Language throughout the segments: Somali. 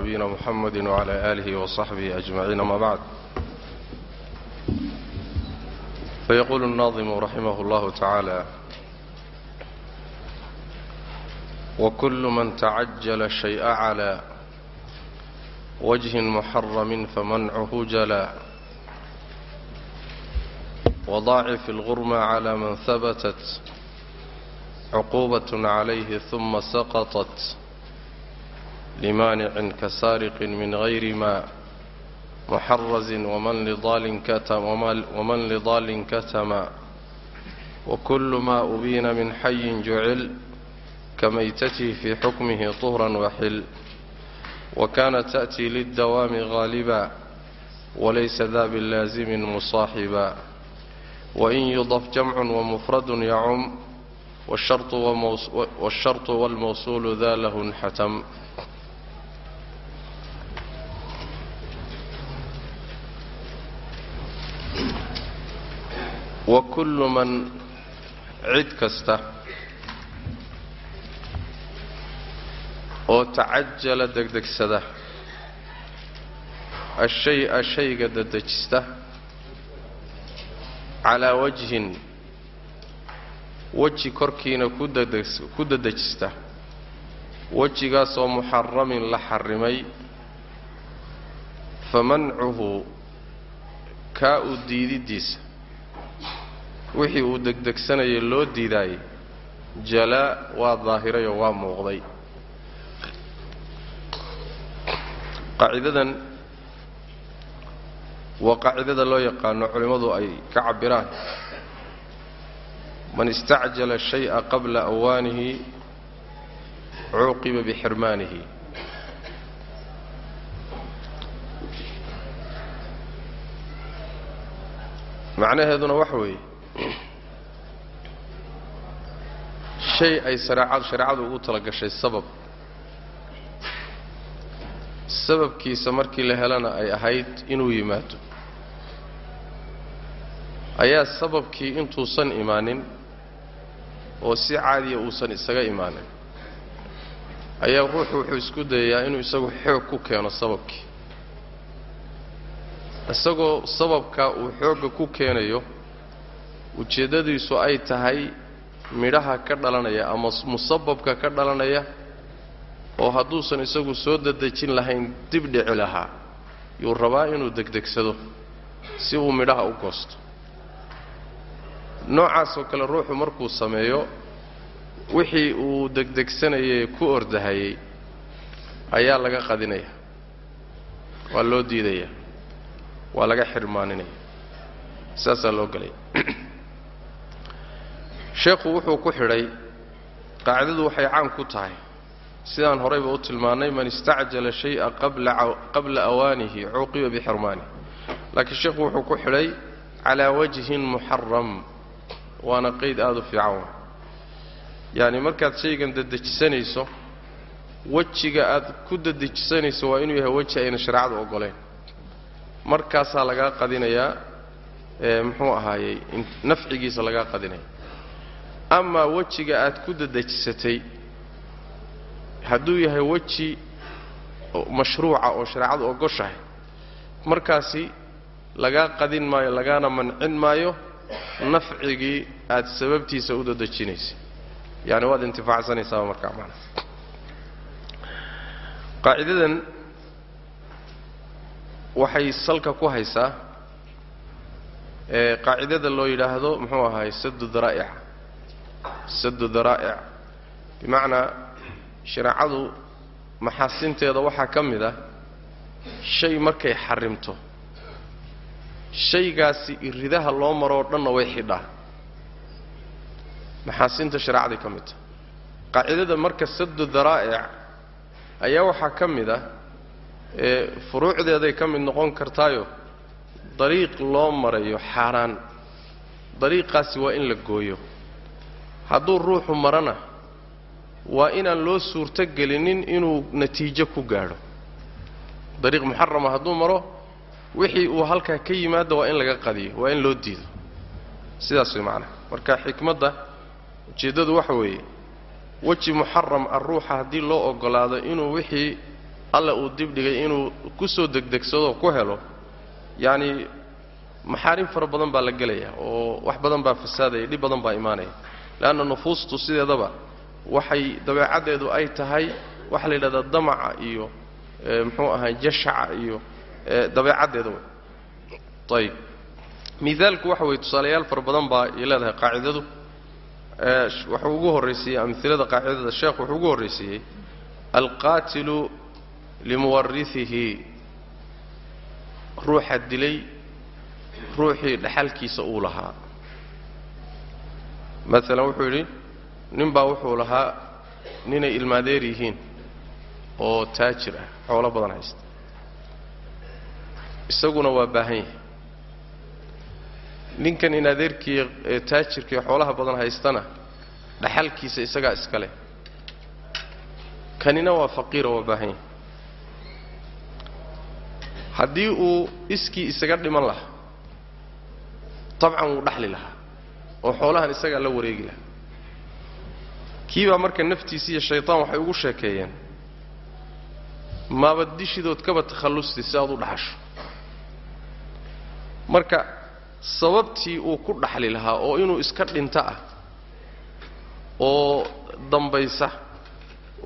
نبينا محمد وعلى آله وصحبه أجمعين ما بعد فيقول الناظم رحمه الله تعالى وكل من تعجل الشيء على وجه محرم فمنعه جلا وضاعف الغرم على من ثبتت عقوبة عليه ثم سقطت لمانع كسارق من غير ما محرز ومن لضال كتم ومن لضال كتم وكل ما أبين من حي جعل كميتته في حكمه طهرا وحل وكانت تأتي للدوام غالبا وليس ذا باللازم مصاحبا وإن يضف جمع ومفرد يعم والشرط, والشرط والموصول ذا له انحتم wa kullu man cid kasta oo tacajala degdegsada ashay-a shayga dadejista calaa wajhin weji korkiina ku dadejista wejigaasoo muxaramin la xarimay fa mancuhu kaa u diididiisa wixii uu degdegsanayay loo diidaayey jalaa waa daahirayoo waa muuqday. Qaacidadan waa qaacidada loo yaqaano culimmadu ay ka cabbiraan. Man istacjala shay'a qabla awaanihi cuuqiba bixirmaanihi. Macnaheeduna waxa weeye shay ay shareecadu ugu talagashay sabab. Sababkiisa markii la helana ay ahayd inuu yimaado. Ayaa sababkii intuusan imaanin oo si caadiya uusan isaga imaanin. Ayaa ruuxu wuxuu isku dayayaa inuu isagu xoog ku keeno sababkii. Isagoo sababkaa uu xoogga ku keenayo ujeeddadiisu ay tahay midhaha ka dhalanaya ama musababka ka dhalanaya oo hadduusan isagu soo dadejin lahayn dib dhici lahaa yuu rabaa inuu degdegsado si uu midhaha u goosto. Noocaasoo kale ruuxu markuu sameeyo wixii uu degdegsanayay ku ordahayey ayaa laga qadinaya. Waa loo diidaya. Waa laga xirmaaninaya. Saasaa loo gelaya sheekhu wuxuu ku xidhay qaacidadu waxay caan ku tahay. Sidaan horayba u tilmaannay man istacjala shay'a qabla awaanihi cuuqiba bixirmaanihi laakiin sheekhu wuxuu ku xidhay calaa wajhin muxaram waana qayd aada u fiican wa yacni markaad shaygan dadejisanayso wejiga aad ku dadejisanayso waa inuu yahay weji ayna shareecadu oggolayn markaasaa lagaa qadinayaa muxuu ahaayey nafcigiisa lagaa qadinaya amaa wejiga aad ku dadejisatay hadduu yahay weji mashruuca oo shareecadu ogoshahay markaasi lagaa qadin maayo lagaana mancin maayo nafcigii aad sababtiisa u dadejinaysay yaani waad intifaacsanaysaaba markaa maana qaacidadan waxay salka ku haysaa qaacidada loo yidhaahdo muxuu ahaay sadu daraa'ic sadu daraa'ic. Bimacnaa shareecadu maxaasinteeda waxaa ka mid ah shay markay xarimto shaygaasi iridaha loo maroo dhanna way xidhaa. Maxaasinta shareecaday ka mid taha qaacidada marka sadu daraa'ic ayaa waxaa ka mid ah ee furuucdeeday ka mid noqon kartaayo dariiq loo marayo xaaraan. Dariiqaasi waa in la gooyo hadduu ruuxu marana waa inaan loo suurto gelinin inuu natiijo ku gaadho. Dariiq muxarama hadduu maro wixii uu halkaa ka yimaado waa in laga qadiyo waa in loo diido. Sidaas way macnaha marka xikmadda ujeeddadu waxa weeye weji muxaram ah ruuxa haddii loo oggolaado inuu wixii alla uu dibdhigay inuu ku soo degdegsadoo ku helo yacni maxaarim fara badan baa la gelaya oo wax badan baa fasaadaya dhib badan baa imaanaya leanna nufuustu sideedaba waxay dabeecaddeedu ay tahay waxaa la yidhahdaa damaca iyo muxuu ahay jashaca iyo dabeecaddeeda wey ayib miaalku waxa weye tusaalayaal fara badan baa ay leedahay qaacidadu wuxuu ugu horraysiiyey amilada qaacidada sheekh wuxuu ugu horraysiiyey alqaatilu limuwarihihi ruuxa dilay ruuxii dhaxalkiisa uu lahaa maalan wuxuu yidhi ninbaa wuxuu lahaa ninay ilmaadeer yihiin oo taajir ah xoolo badan haysta. Isaguna waa baahan yahay. Ninkan in adeerkii ee taajirka ee xoolaha badan haystana dhaxalkiisa isagaa iska leh. Kanina waa faqiira waa baahan yahay. Haddii uu iskii isaga dhiman lahaa dabcan wuu dhaxli lahaa oo xoolahan isagaa la wareegi lahaa. Kiibaa marka naftiisi iyo shaytaan waxay ugu sheekeeyeen maabad dishidood kaba takhallusti si aad u dhaxasho. Marka sababtii uu ku dhaxli lahaa oo inuu iska dhinto ah oo dambaysa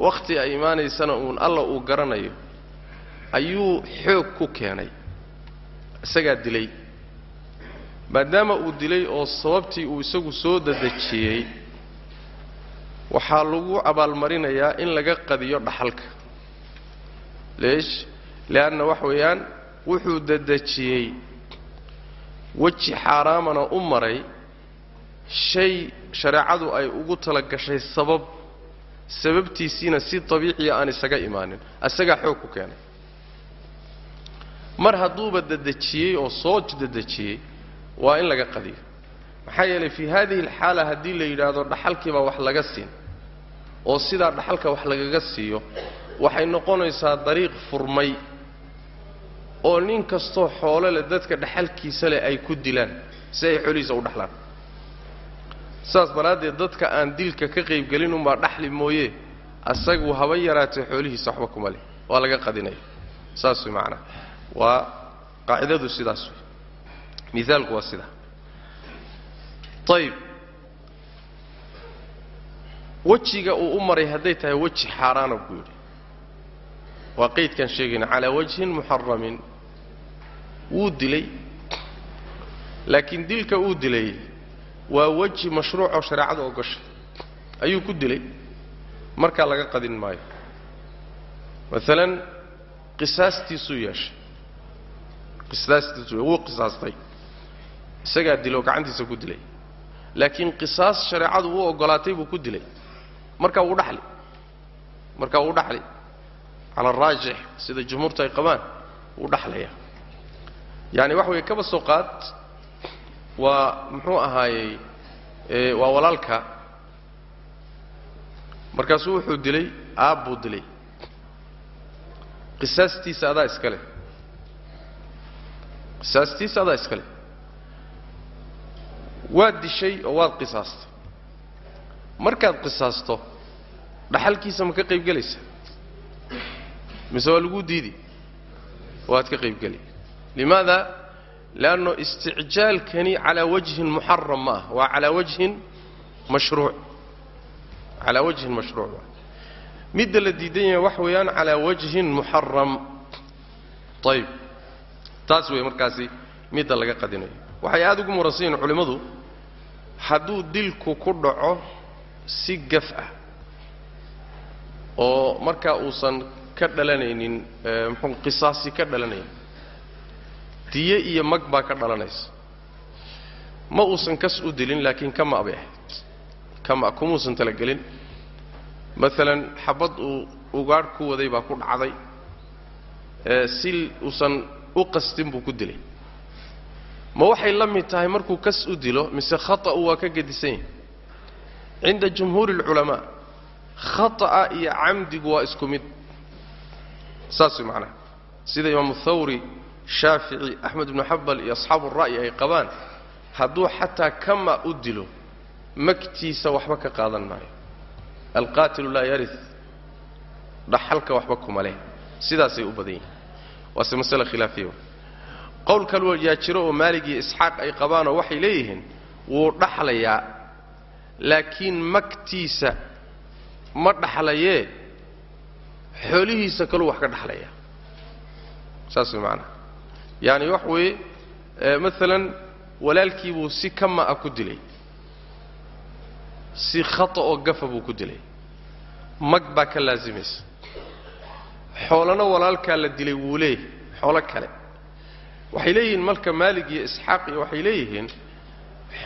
wakhti ay imaanaysana uun alla uu garanayo ayuu xoog ku keenay isagaa dilay maadaama uu dilay oo sababtii uu isagu soo dadejiyey waxaa lagu abaalmarinayaa in laga qadiyo dhaxalka. Leesh leanna wax weeyaan wuxuu dadejiyey. Weji xaaraamana u maray. Shay shareecadu ay ugu tala gashay sabab. Sababtiisiina si dabiiciya aan isaga imaanin isagaa xoog ku keenay. Mar hadduuba dadejiyey oo soo dadejiyey waa in laga qadiyo. Maxaa yeelay fii hadihi alxaala haddii la yidhaahdo dhaxalkiibaa wax laga siin oo sidaa dhaxalka wax lagaga siiyo waxay noqonaysaa dariiq furmay oo nin kastoo xoolo leh dadka dhaxalkiisa leh ay ku dilaan si ay xoolihiisa u dhaxlaan. Saas daraaddeed dadka aan dilka ka qaybgelin unbaa dhaxli mooye asagu haba yaraatee xoolihiisa waxba kuma leh. Waa laga qadinaya. Saas way macanaha waa qaacidadu sidaas wey miaalku waa sidaa ayib wejiga uu u maray hadday tahay weji xaaraana buu yidhi. Waa qaydkaan sheegayna calaa wajhin muxaramin wuu dilay. Laakiin dilka uu dilay waa weji mashruucoo shareecadu ogoshay ayuu ku dilay. Markaa laga qadin maayo. Maalan qisaastiisuu yeeshay. Qisaastiisuu wuu qisaastay isagaa diloo gacantiisa ku dilay laakiin qisaas shareecadu u ogolaatay buu ku dilay. Markaa wuu dhaxli markaa wuu dhaxli cala araajix sida jumhuurtu ay qabaan wuu dhaxlayaa yaani waxa weeye kaba soo qaad waa muxuu ahaayey waa walaalka. Markaasuu wuxuu dilay aab buu dilay. Qisaastiisa adaa iska leh. Qisaastiisa adaa iska leh waad dishay oo waad qisaastay markaad qisaasto dhaxalkiisa ma ka qaybgelaysa mise waa laguu diidi? Waad ka qaybgeli limaada leanno isticjaalkani calaa wajhin muxaram ma ah waa calaa wajhin mashruuc. Calaa wajhin mashruuc. Midda la diidan yahay wax weeyaan calaa wajhin muxaram ayib taas wey markaasi midda laga qadinayo waxay aada ugu muransan yihiin culimmadu hadduu dilku ku dhaco si gaf ah oo markaa uusan ka dhalanaynin muxuu qisaasi ka dhalanaynin diye iyo mag baa ka dhalanaysa. Ma uusan kas u dilin laakiin kama bay ahayd kama kumuusan talagelin. Maalan xabad uu ugaadh ku waday baa ku dhacday si uusan u qastin buu ku dilay ma waxay la mid tahay markuu kas u dilo mise khata'u waa ka gedisan yahay cinda jumhuuri alculamaa. Khata'a iyo camdigu waa isku mid. Saas way macnaha. Sida imaamu thawri shaafici axmed ibnu xambal iyo asxaabu ra'yi ay qabaan hadduu xataa kama u dilo magtiisa waxba ka qaadan maayo. Alqaatilu laa yarid dhaxalka waxba kuma leh. Sidaasay u badan yihiin. Waase masale khilaafiya qowl kaloo yaa jiro oo maalig iyo isxaaq ay qabaanoo waxay leeyihiin wuu dhaxlayaa. Laakiin magtiisa ma dhaxlayee xoolihiisa kaluu wax ka dhaxlayaa. Saas way macanaha yaani wax weeye maalan walaalkiibuu si kama-a ku dilay. Si khata oo gafa buu ku dilay. Mag baa ka laasimaysa. Xoolana walaalkaa la dilay wuu leeyahay xoolo kale waxay leeyihiin marka maalig iyo isxaaq iyo waxay leeyihiin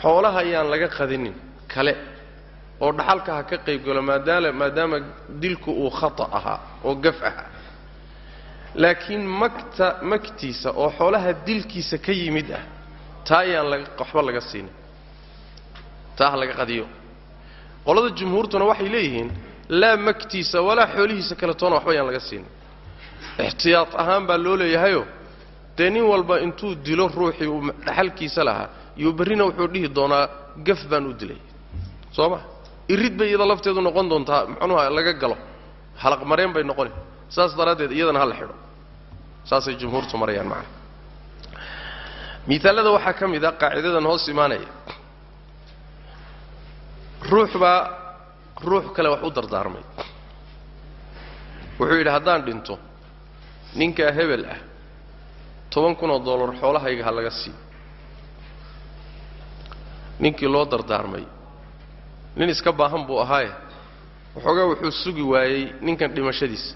xoolaha ayaan laga qadinin kale oo dhaxalka ha ka qaybgalo maadaama maadaama dilku uu khata ahaa oo gaf ahaa. Laakiin magta magtiisa oo xoolaha dilkiisa ka yimid ah taa ayaan laga waxba laga siinin. Taa ha laga qadiyo. Qolada jumhuurtuna waxay leeyihiin laa magtiisa walaa xoolihiisa kale toona waxba ayaan laga siinin. Ixtiyaad ahaan baa loo leeyahayoo dee nin walba intuu dilo ruuxii uu dhaxalkiisa lahaa iyo berrina wuxuu dhihi doonaa gaf baan u dilay. Soo ma? Irid bay iyada lafteedu noqon doontaa muxuuha laga galo. Halaq mareen bay noqoni saas daraaddeed iyadana ha la xidho. Saasay jumhuurtu marayaan macana miaalada waxaa ka mid a qaacidadan hoos imaanaya. Ruux baa ruux kale wax u dardaarmay. Wuxuu yidhi haddaan dhinto ninkaa hebel ah toban kun oo dollar xoolahayga ha laga siiyo ninkii loo dardaarmay nin iska baahan buu ahaaye. Waxoogaa wuxuu sugi waayey ninkan dhimashadiisa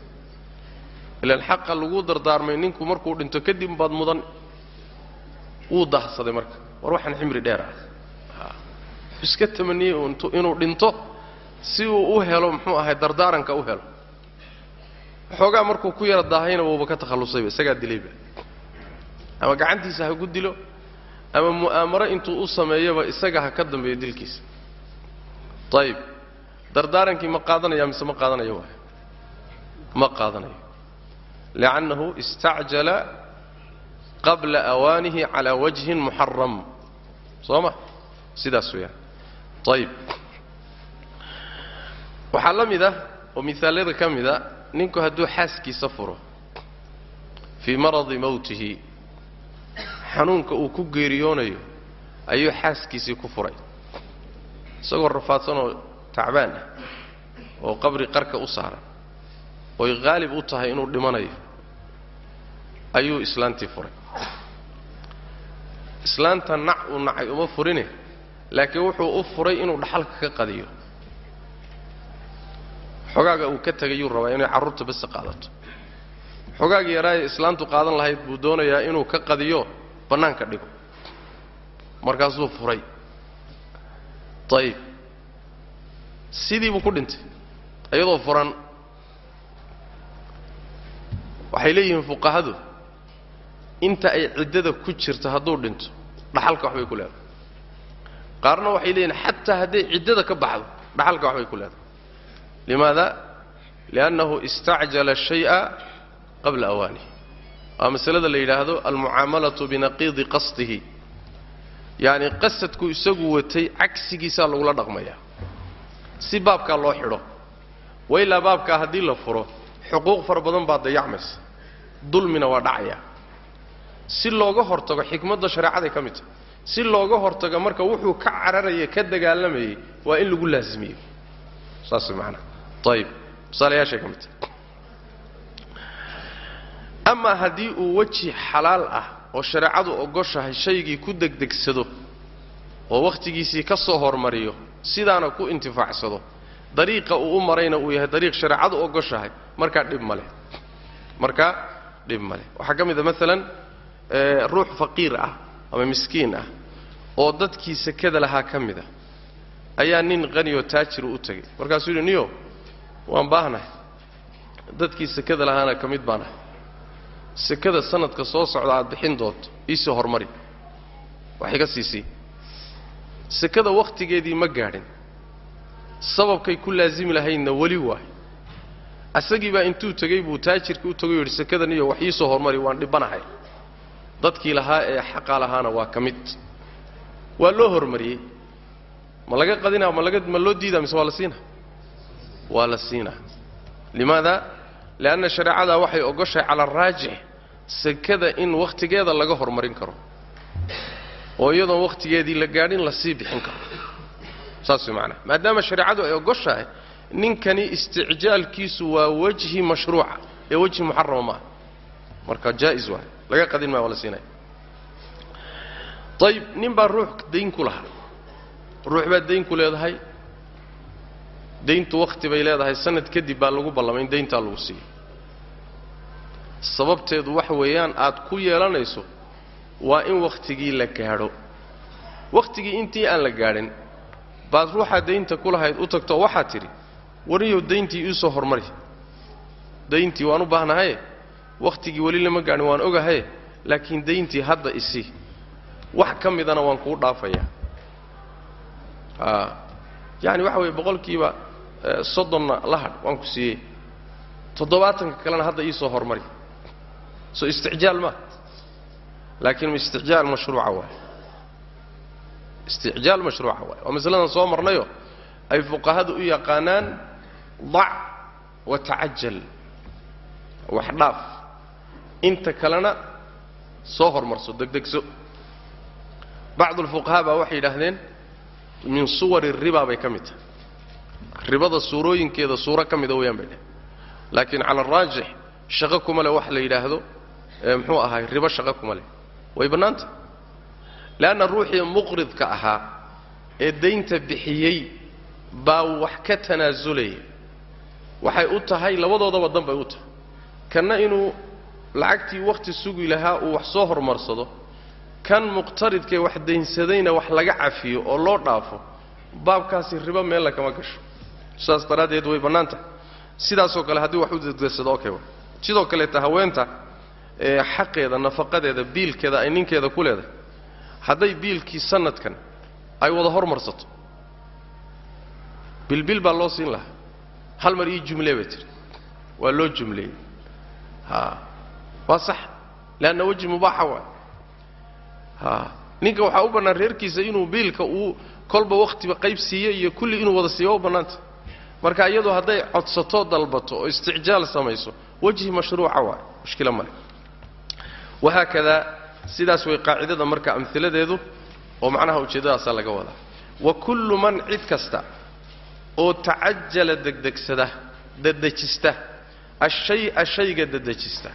ilaan xaqa laguu dardaarmay ninku markuu dhinto kadib baad mudan wuu dahsaday marka. War waxaan cimri dheer ah. Iska tamaniyey inuu dhinto si uu u helo muxuu ahay dardaaranka u helo. Waxoogaa markuu ku yara daahayna wuuba ka takhallusayba isagaa dilayba ama gacantiisa ha ku dilo ama mu'aamaro intuu u sameeyaba isaga ha ka dambeeyo dilkiisa. Ayib dardaarankii ma qaadanaya mise ma qaadanayo waay? Ma qaadanayo liannahu istacjala qabla awaanihi calaa wajhin muxaram soo ma? Sidaas weeyaan. Ayib waxaa la mid ah oo misaalada ka mid a ninku hadduu xaaskiisa furo fii maradi mawtihi xanuunka uu ku geeriyoonayo ayuu xaaskiisii ku furay. Isagoo rafaadsanoo tacbaan ah oo qabri qarka u saaran oy qaalib u tahay inuu dhimanayo ayuu islaantii furay. Islaanta nac uu nacay uma furine laakiin wuxuu u furay inuu dhaxalka ka qadiyo. Xogaaga uu ka tegayuu rabaa inay carruurta base qaadato. Xogaagii yaraaye islaantu qaadan lahayd buu doonayaa inuu ka qadiyo bannaanka dhigo. Markaasuu furay. Ayib sidii buu ku dhintay. Iyadoo furan. Waxay leeyihiin fuqahadu inta ay ciddada ku jirto hadduu dhinto dhaxalka waxbay ku leedahay. Qaarna waxay leeyihiin xataa hadday ciddada ka baxdo dhaxalka waxbay ku leedahay. Limaada? Liannahu istacjala shay'a qabla awaanihi waa masalada la yidhaahdo almucaamalatu binaqiidi qasdihi. Yacni qasadku isagu watay cagsigiisaa lagula dhaqmayaa si baabkaa loo xidho. Wailaa baabkaa haddii la furo xuquuq fara badan baa dayacmaysa. Dulmina waa dhacayaa si looga hortago xikmadda shareecaday ka mid tahay. Si looga hortago marka wuxuu ka cararaya ka dagaalamayay waa in lagu laasimiyo saas way macanaa ayib tusaalayaashay ka mid tahay amaa haddii uu weji xalaal ah oo shareecadu ogoshahay shaygii ku degdegsado oo wakhtigiisii ka soo hormariyo sidaana ku intifaacsado. Dariiqa uu u marayna uu yahay dariiq shareecadu ogoshahay markaa dhib ma leh. Markaa dhib ma leh. Waxaa ka mid a maalan ruux faqiir ah ama miskiin ah oo dadkii sekada lahaa ka mid a ayaa nin qanioo taajir u tegay markaasuu yidhi niyo waan baahnahay. Dadkii sekada lahaana ka mid baanahay sekada sanadka soo socda aad bixin doonto iisoo hormari wax iga siisii sekada wakhtigeedii ma gaadhin. Sababkay ku laasimi lahaydna weli waay asagii baa intuu tegey buu taajirkii u tagay o yidhi sekadan iyo wax iisoo hormari waan dhibanahay. Dadkii lahaa ee xaqaa lahaana waa ka mid. Waa loo hormariyey. Ma laga qadinaa ma laga ma loo diidaa mise waa la siinaa? Waa la siinaa. Limaada leanna shareecadaa waxay ogoshahay cala araajix sekada in wakhtigeeda laga hormarin karo oo iyadoon wakhtigeedii la gaadhin la sii bixin karo saas way maadaama shareecadu ay ogoshahay ninkani isticjaalkiisu waa wejhi mashruuca ee wejhi muxarama maaha marka jaa'is waay laga qadin maya waa ayib nin baa ruux dayn ku lahaa ruux baad dayn ku leedahay dayntu wakhti bay leedahay sanad kadib baa lagu ballamay in dayntaa lagu siiyo. Sababteedu waxa weeyaan aad ku yeelanayso waa in wakhtigii la gaadho. Wakhtigii intii aan la gaadhin baad ruuxaa daynta ku lahayd u tagto waxaad tidhi wariyow dayntii iisoo hormari. Dayntii waan u baahnahaye wakhtigii weli lama gaadhin waan ogahaye laakiin dayntii hadda isii wax ka midana waan kuu dhaafayaa yani waxa weeye boqolkiiba soddonna la hadh waan ku siiyey. Toddobaatanka kalena hadda iisoo hormari. Soo isticjaal maa laakiin isticjaal mashruuca waay. Isticjaal mashruuca waay. Waa masaladan soo marnayo ay fuqahadu u yaqaanaan dac wa tacajal wax dhaaf. Inta kalena soo hormarso degdegso. Bacdu alfuqahaa baa waxay yidhaahdeen min suwari riba bay ka mid tahay ribada suurooyinkeeda suuro ka mida weyaan bay dhaheen laakiin cala araajix shaqo kuma leh wax la yidhaahdo muxuu ahaay ribo shaqo kuma leh. Way bannaanta leanna ruuxii muqridka ahaa ee daynta bixiyey baa wax ka tanaasulaya waxay u tahay labadoodaba dan bay u tahay. Kanna inuu lacagtii wakhti sugi lahaa uu wax soo hormarsado kan muqtaridkaee wax daynsadayna wax laga cafiyo oo loo dhaafo baabkaasi ribo meella kama gasho sidaas daraaddeed way bannaan sidaasoo kale haddii wax u degdegsado okay sidoo kaleeta haweenta ee xaqeeda nafaqadeeda biilkeeda ay ninkeeda ku leedahay. Hadday biilkii sanadkan ay wada hormarsato bilbil baa loo siin lahaa. Hal mar ii jumlee bay tiri. Waa loo jumleeyey ha waa sax leanna weji mubaaxa waay ha ninka waxaa u bannaan reerkiisa inuu biilka uu kolba wakhtiba qayb siiyo iyo kulli inuu wada siiyo u bannaanta marka iyadoo hadday codsato dalbato oo isticjaal samayso wejhi mashruuca waay mushkila male wahaakadaa sidaas way qaacidada marka amhiladeedu oo macnaha ujeeddadaasaa laga wadaa wa kullu man cid kasta oo tacajala degdegsada dedejista ashaya shayga dedejista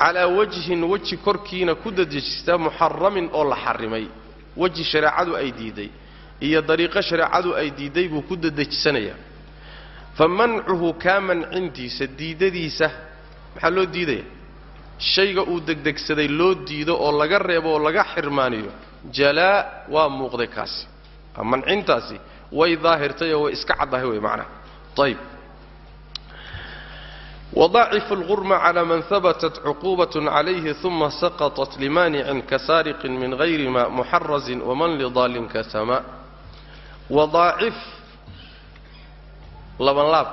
calaa wajhin weji korkiina ku dedejista muxaramin oo la xarimay weji shareecadu ay diiday iyo dariiqo shareecadu ay diiday buu ku dedejisanayaa fa mancuhu kaa mancintiisa diidadiisa maxaa loo diidaya shayga uu degdegsaday loo diido oo laga reebo oo laga xirmaaniyo jalaa waa muuqday kaasi mancintaasi way daahirtay oo way iska caddahay wey macnaha ayib وضاعف الغرم على من ثبتت عقوبة عليه ثم سقطت لمانع كسارق من غير ما محرز ومن لضال كسماء labanlaab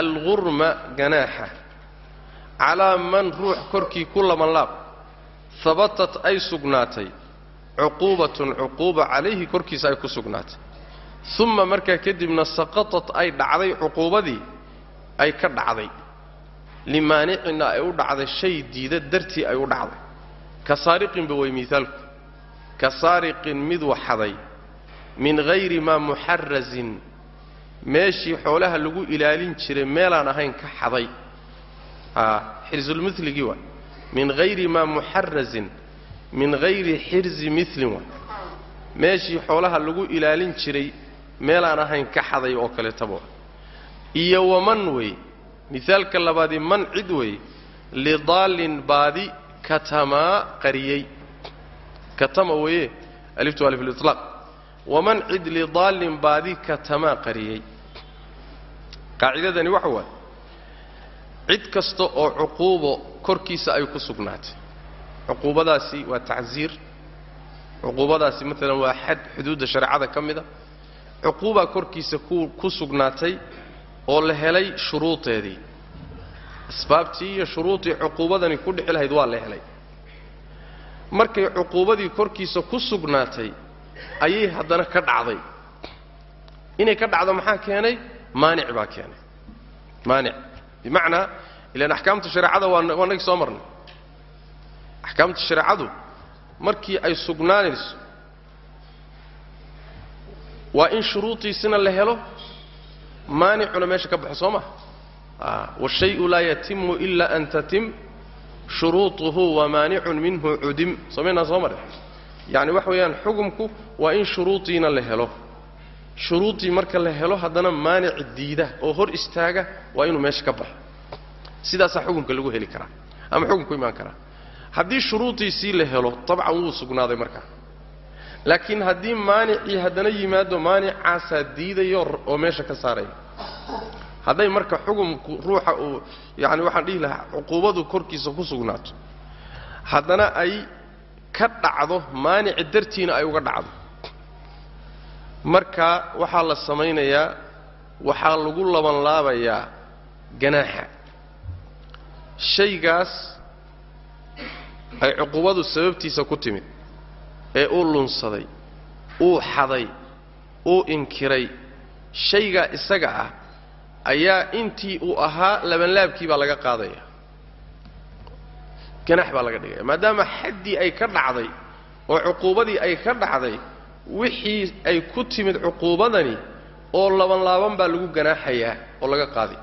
alqurma ganaaxa. Calaa man ruux korkii ku labanlaab habatat ay sugnaatay. Cuquubatun cuquuba calayhi korkiisa ay ku sugnaatay. Uma markaa kadibna saqatat ay dhacday cuquubadii ay ka dhacday. Limaanicina ay u dhacday shay diida dartii ay u dhacday. Ka saariqinba way miaalku ka saariqin mid waxaday. Min hayri maa muxarasin meeshii xoolaha lagu ilaalin jiray meelaan ahayn ka xaday. Xirsulmiligii waa min hayri maa muxarazin min hayri xirzi milin waa. Meeshii xoolaha lagu ilaalin jiray meelaan ahayn ka xaday oo kaleetaba iyo waman wey? Mihaalka labaadii man cid wey? Lidaalin baadi katamaa qariyey. Katama weeye aliftu alif liطlaaq waman cid lidaalin baadi katamaa qariyey qaacidadani waxa waaye cid kasta oo cuquubo korkiisa ay ku sugnaatay cuquubadaasi waa tacsiir cuquubadaasi maalan waa xad xuduudda shareecada ka mida cuquubaa korkiisa ku sugnaatay oo la helay shuruudeedii asbaabtii iyo shuruudii cuquubadani ku dhici lahayd waa la helay. Markay cuquubadii korkiisa ku sugnaatay ayay haddana ka dhacday. Inay ka dhacdo maxaa keenay maanic baa keenay. Maanic. Bimacnaa ilaan axkaamta shareecada waa nagi soo marnay. Axkaamta shareecadu markii ay sugnaanayso waa in shuruudiisina la helo maanicuna meesha ka baxo soo maha washayu laa yatimu ila an tatim shuruuطuhu wamaanicun minhu cudim somaynaa soo mare yacni waxa weeyaan xukumku waa in shuruudiina la helo shuruudii marka la helo haddana maanic diida oo hor istaaga waa inuu meesha ka baxo. Sidaasaa xukunka lagu heli karaa ama xukunku imaan karaa. Haddii shuruudiisii la helo dabcan wuu sugnaaday markaa laakiin haddii maanicii haddana yimaado maanicaasaa diidayo oo meesha ka saaraya. Hadday marka xukumku ruuxa uu yani waxaan dhihi lahaa cuquubadu korkiisa ku sugnaato. Haddana ay ka dhacdo maanici dartiina ay uga dhacdo marka waxaa la samaynayaa waxaa lagu labanlaabayaa ganaaxa. Shaygaas ay cuquubadu sababtiisa ku timid. Ee uu lunsaday uu xaday uu inkiray. Shaygaa isaga ah ayaa intii uu ahaa labanlaabkii baa laga qaadaya. Ganax baa laga dhigaya. Maadaama xaddii ay ka dhacday oo cuquubadii ay ka dhacday wixii ay ku timid cuquubadani oo labanlaaban baa lagu ganaaxayaa oo laga qaadi.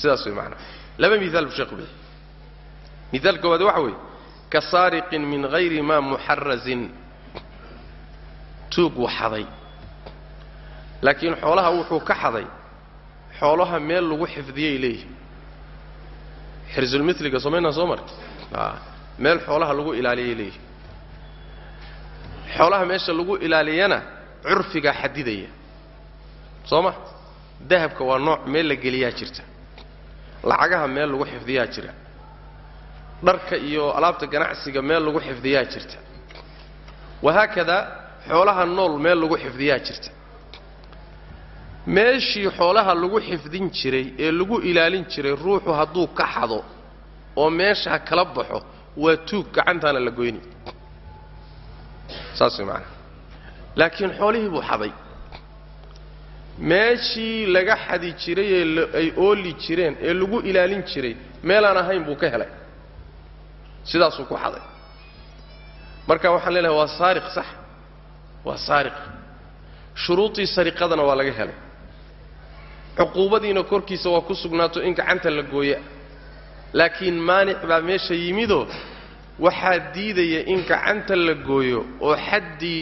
Sidaas way macanaha laba miaal buu sheekhu leeyay miaal koowaad waxa weeye ka saariqin min hayri ma muxarazin tuug wuu xaday. Laakiin xoolaha wuxuu ka xaday. Xoolaha meel lagu xifdiyay leeyihiin xirsulmiliga somaynaa soo mare meel xoolaha lagu ilaaliyay leeyihiin xoolaha meesha lagu ilaaliyana curfigaa xadidaya. Soo ma dahabka waa nooc meel la geliyaa jirta. Lacagaha meel lagu xifdiyaa jira. Dharka iyo alaabta ganacsiga meel lagu xifdiyaa jirta. Wahaakadaa xoolaha nool meel lagu xifdiyaa jirta. Meeshii xoolaha lagu xifdin jiray ee lagu ilaalin jiray ruuxu hadduu ka xado oo meeshaa kala baxo waa tuug gacantaana la goyni saas macanaa laakiin xoolihii buu xaday meeshii laga xadi jiray ee ay ooli jireen ee lagu ilaalin jiray meelaan ahayn buu ka helay. Sidaasuu ku xaday. Marka waxaan leenahay waa saariq sax. Waa saariq. Shuruudii sariqadana waa laga helay. Cuquubadiina korkiisa waa ku sugnaato in gacanta la gooya. Laakiin maanic baa meesha yimidoo waxaa diidaya in gacanta la gooyo oo xaddii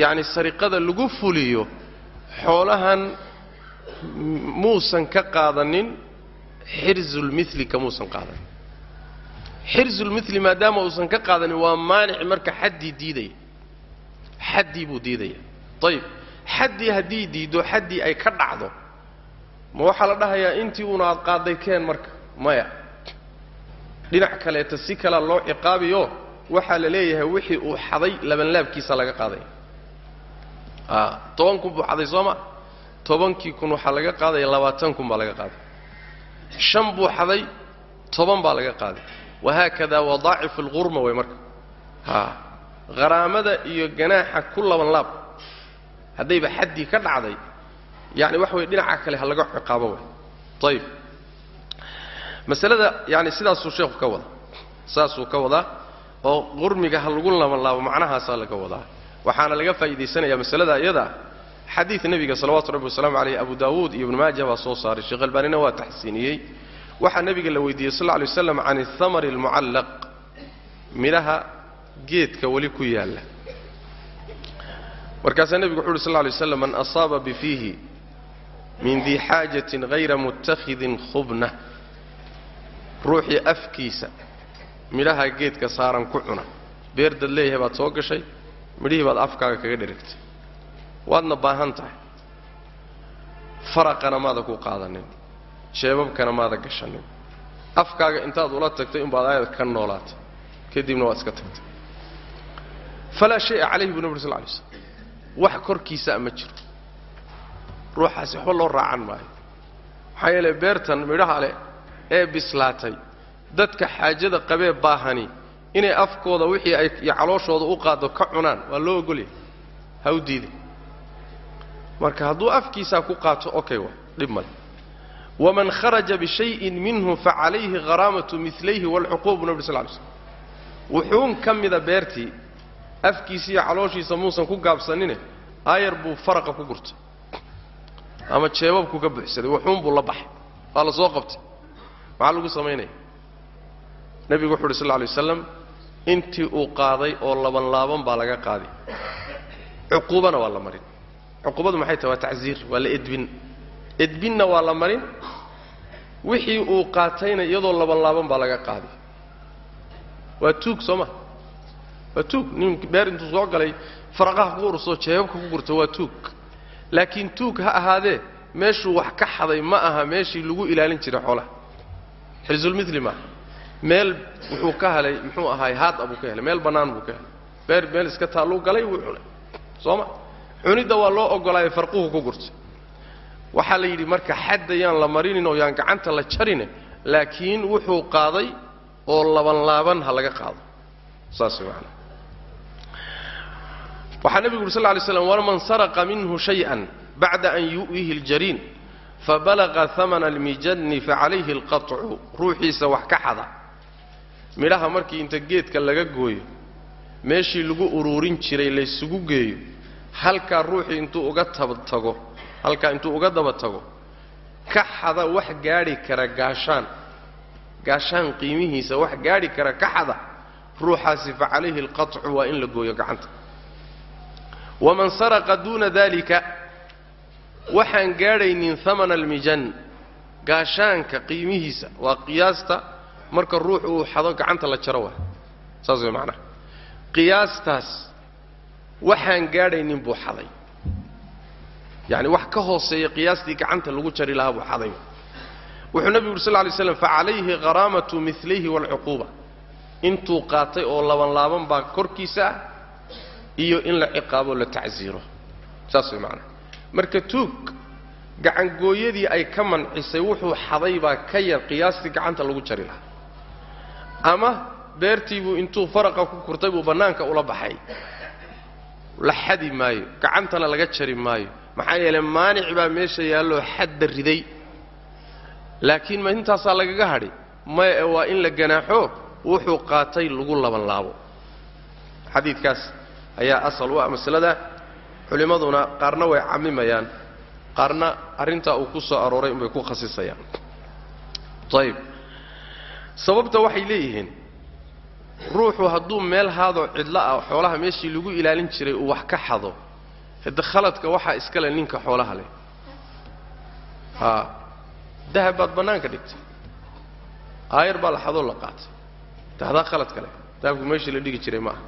yacni sariqada lagu fuliyo xoolahan muusan ka qaadanin xirzulmili kamuusan qaadanin. Xirzulmili maadaama uusan ka qaadanin waa maanic marka xaddii diidaya. Xaddii buu diidaya. Ayib xaddii haddii diiddo xaddii ay ka dhacdo ma waxaa la dhahayaa intii uuna aad qaadday keen marka maya dhinac kaleeta si kalea loo ciqaabiyo waxaa la leeyahay wixii uu xaday labanlaabkiisa laga qaadaya toban kun buu xaday soo ma tobankii kun waxaa laga qaadaya labaatan kun baa laga qaaday. Shan buu xaday toban baa laga qaaday. Wahaakada wadaacifu alqurma way marka. A haraamada iyo ganaaxa ku laban laab. Haddayba xaddii ka dhacday yani waxa weye dhinaca kale ha laga ciqaabo way. Ayib masalada yani sidaasuu sheekhu ka wadaa. Saasuu ka wadaa oo qurmiga ha lagu laban laabo macnahaasaa laga wadaa. Waxaana laga faa'iidaysanaya masalada iyada xadiid nebiga salawatu rabbi wasalaamu caleyh abu daawuud iyo ibnu maaja baa soo saaray. Sheekh albaanina waa taxsiiniyey. Waxaa nebiga la weydiiyey sal lla lay waslam can athamari almucallaq. Midhaha geedka weli ku yaalla. Markaasaa nebigu wuxu uhi sal lla lay man asaaba bifiihi min dii xaajatin hayra muttakhidin khubna ruuxii afkiisa midhaha geedka saaran ku cuna. Beer dad leeyahay baad soo gashay midhihii baad afkaaga kaga dheragtay waadna baahan tahay. Faraqana maada ku qaadanin. Jeebabkana maada gashanin. Afkaaga intaad ula tagtay inbaad aayad ka noolaatay. Kadibna waad iska tagtay. Falaa shaya calayhi buu nabri sal lay slm wax korkiisaa ma jiro. Ruuxaasi waxba loo raacan maayo. Maxaa yeele beertan midhaha leh ee bislaatay. Dadka xaajada qabee baahani inay afkooda wixii ay iyo calooshooda u qaaddo ka cunaan waa loo ogolyahay. Ha u diiday marka hadduu afkiisaa ku qaato okay wa dhib male. Waman kharaja bishayin minhu facalayhi haraamatu milayhi walcuquub bu nabg sl lay slm wuxuun ka mida beertii afkiisa iyo calooshiisa muusan ku gaabsanine aayar buu faraqa ku gurtay. Ama jeebabku ka buuxsaday wuxuun buu la baxay. Waa la soo qabtay maxaa lagu samaynaya nebigu wuxu uhi sal lla alay wasaslam intii uu qaaday oo laban laaban baa laga qaaday. Cuquubana waa la marin. Cuquubadu maxay tahay? Waa tacsiir waa la edbin. Edbinna waa la marin. Wixii uu qaatayna iyadoo laban laaban baa laga qaaday. Waa tuug soo ma? Waa tuug. Nin beer intuu soo galay faraqaha ku ursoo jeebabka ku gurto waa tuug. Laakiin tuug ha ahaadee meeshuu wax ka xaday ma aha meeshii lagu ilaalin jiray xoolaha xirsulmili maaha meel wuxuu ka helay muxuu ahaay haada buu ka helay meel bannaan buu ka helay. Beer meel iska taalluu galay wuu cunay soo ma? Cunidda waa loo ogolaayo farquhu ku gurtay. Waxaa la yidhi marka xadda yaan la marinin oo yaan gacanta la jarine laakiin wuxuu qaaday oo laban laaban ha laga qaado. Saas way macana waxaa nebigu uri sal lay slam waman saraqa minhu shay-an bacda an yu'wihi اljariin fabalaqa hamana almijanni facalayhi alqaطcu ruuxiisa wax ka xada. Midhaha markii inta geedka laga gooyo meeshii lagu uruurin jiray laysugu geeyo halkaa ruuxii intuu uga tabatago halkaa intuu uga daba tago ka xada wax gaadhi kara gaashaan. Gaashaan qiimihiisa wax gaadhi kara ka xada ruuxaasi fa calayhi alqaطcu waa in la gooyo gacanta. Waman saraqa duuna dalika waxaan gaadhaynin hamana almijan gaashaanka qiimihiisa. Waa qiyaasta marka ruux uu xado gacanta la jaro waa. Saas way macnaha qiyaastaas waxaan gaadhaynin buu xaday. Yacni wax ka hooseeya qiyaastii gacanta lagu jari lahaa buu xaday. Wuxuu nebigu uri sal lla slam facalayhi haraamatu milayhi waalcuquuba intuu qaatay oo laban laaban baa korkiisa ah iyo in la ciqaabo la tacsiiro. Saas way macnaha marka tuug gacangooyadii ay ka mancisay wuxuu xaday baa ka yar qiyaastii gacanta lagu jari lahaa. Ama beertiibuu intuu faraqa ku kurtay buu bannaanka ula baxay. La xadi maayo gacantana laga jari maayo. Maxaa yeelay maanic baa meesha yaalloo xadda riday. Laakiin ma intaasaa lagaga hadhi maya ee waa in la ganaaxo wuxuu qaatay lagu laban laabo xadiidkaas ayaa asal u ah masalada culimmaduna qaarna way camimayaan qaarna arrintaa uu ku soo arooray unbay ku khasisayaan. Ayib sababta waxay leeyihiin ruuxu hadduu meel haadoo cidlo ah xoolaha meeshii lagu ilaalin jiray uu wax ka xado hade khaladka waxaa iska leh ninka xoolaha leh. Haa dahab baad bannaanka dhigtay. Aayar baa la xadoo la qaatay. Dahdaa khaladka leh dahabku meeshii la dhigi jiray ma aha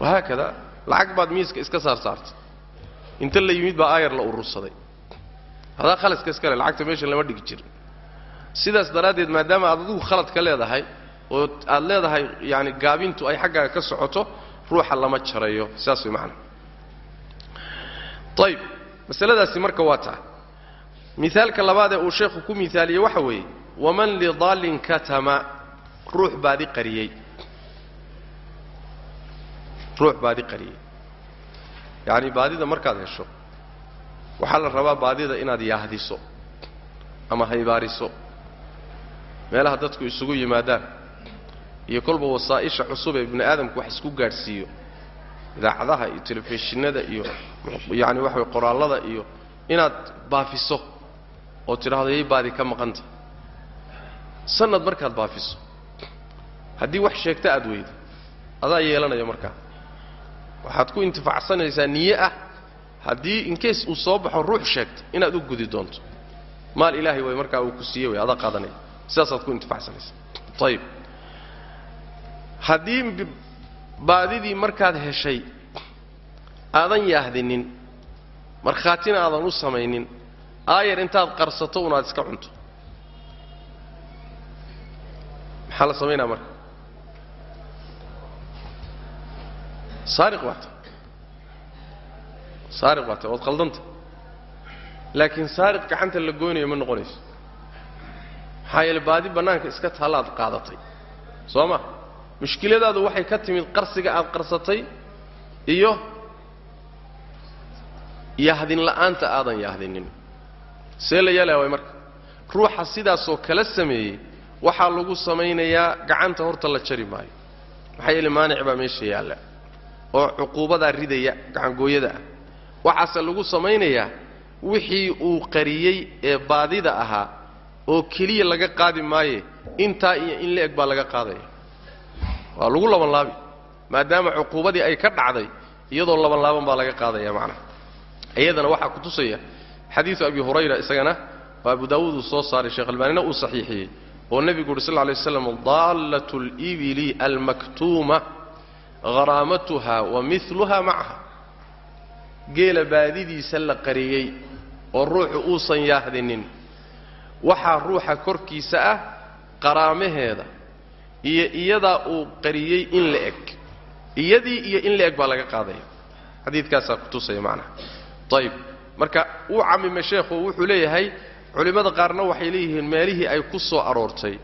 wahaakada lacag baad miiska iska saar saartay inta la yimid baa aayar la urursaday. Hadaa khaladka iska leh lacagta meesha lama dhigi jirin. Sidaas daraaddeed maadaama aad adigu khalad ka leedahay oo aad leedahay yaani gaabintu ay xaggaaga ka socoto ruuxa lama jarayo sidaas way macana ayib masaladaasi marka waa taa. Mihaalka labaad ee uu sheekhu ku mihaaliyey waxa weeye waman lidaalin katama ruux baadi qariyey ruux baadi qariyey yacani baadida markaad hesho waxaa la rabaa baadida inaad yaahdiso ama haybaariso meelaha dadku isugu yimaadaan iyo kolba wasaa'isha cusub ee bini aadamku wax isku gaadhsiiyo idaacadaha iyo telefishinada iyo yacani waxa way qoraallada iyo inaad baafiso oo tidhaahdo yay baadi ka maqanta. Sanad markaad baafiso haddii wax sheegta aad weydo adaa yeelanaya markaa waxaad ku intifaacsanaysaa niye ah haddii inkees uu soo baxo ruux sheegta inaad u gudi doonto. Maal ilaahay way markaa uu ku siiye way adaa qaadanaya sidaasaad ku intifaacsanaysaa. Ayib haddii baadidii markaad heshay aadan yaahdinin markhaatina aadan u samaynin aayar intaad qarsato unaad iska cunto. Maxaa la samaynaa marka saariq baata saariq baata waad qaldanta laakiin saariq gacanta la goynayo ma noqonayso. Maxaa yeele baadi bannaanka iska taallaad qaadatay. Soo ma? Mushkiladaadu waxay ka timid qarsiga aad qarsatay iyo yahdin la'aanta aadan yahdinin. See la yeelaya way marka. Ruuxa sidaasoo kala sameeyey waxaa lagu samaynayaa gacanta horta la jari maayo. Maxaa yeele maanic baa meesha yaalla oo cuquubadaa ridaya gacangooyada ah. Waxaase lagu samaynayaa wixii uu qariyey ee baadida ahaa oo keliya laga qaadi maaye intaa iyo in la eg baa laga qaadaya. Waa lagu labanlaabi maadaama cuquubadii ay ka dhacday iyadoo labanlaaban baa laga qaadaya macnaha. Iyadana waxaa ku tusaya xadiidu abi hurayra isagana oo abu daawuud uu soo saaray sheekh albaanina uu saxiixiyey oo nebigu uhi sal lla lay waslam daallat libili almaktuuma haraamatuha wa miluha macaha. Geela baadidiisa la qariyey oo ruuxu uusan yaahdinin. Waxaa ruuxa korkiisa ah qaraamaheeda iyo iyadaa uu qariyey in la eg. Iyadii iyo in la eg baa laga qaadaya. Xadiidkaasaa ku tusaya macnaha. Ayib marka uu camime sheekhu wuxuu leeyahay culimmada qaarna waxay leeyihiin meelihii ay ku soo aroortay.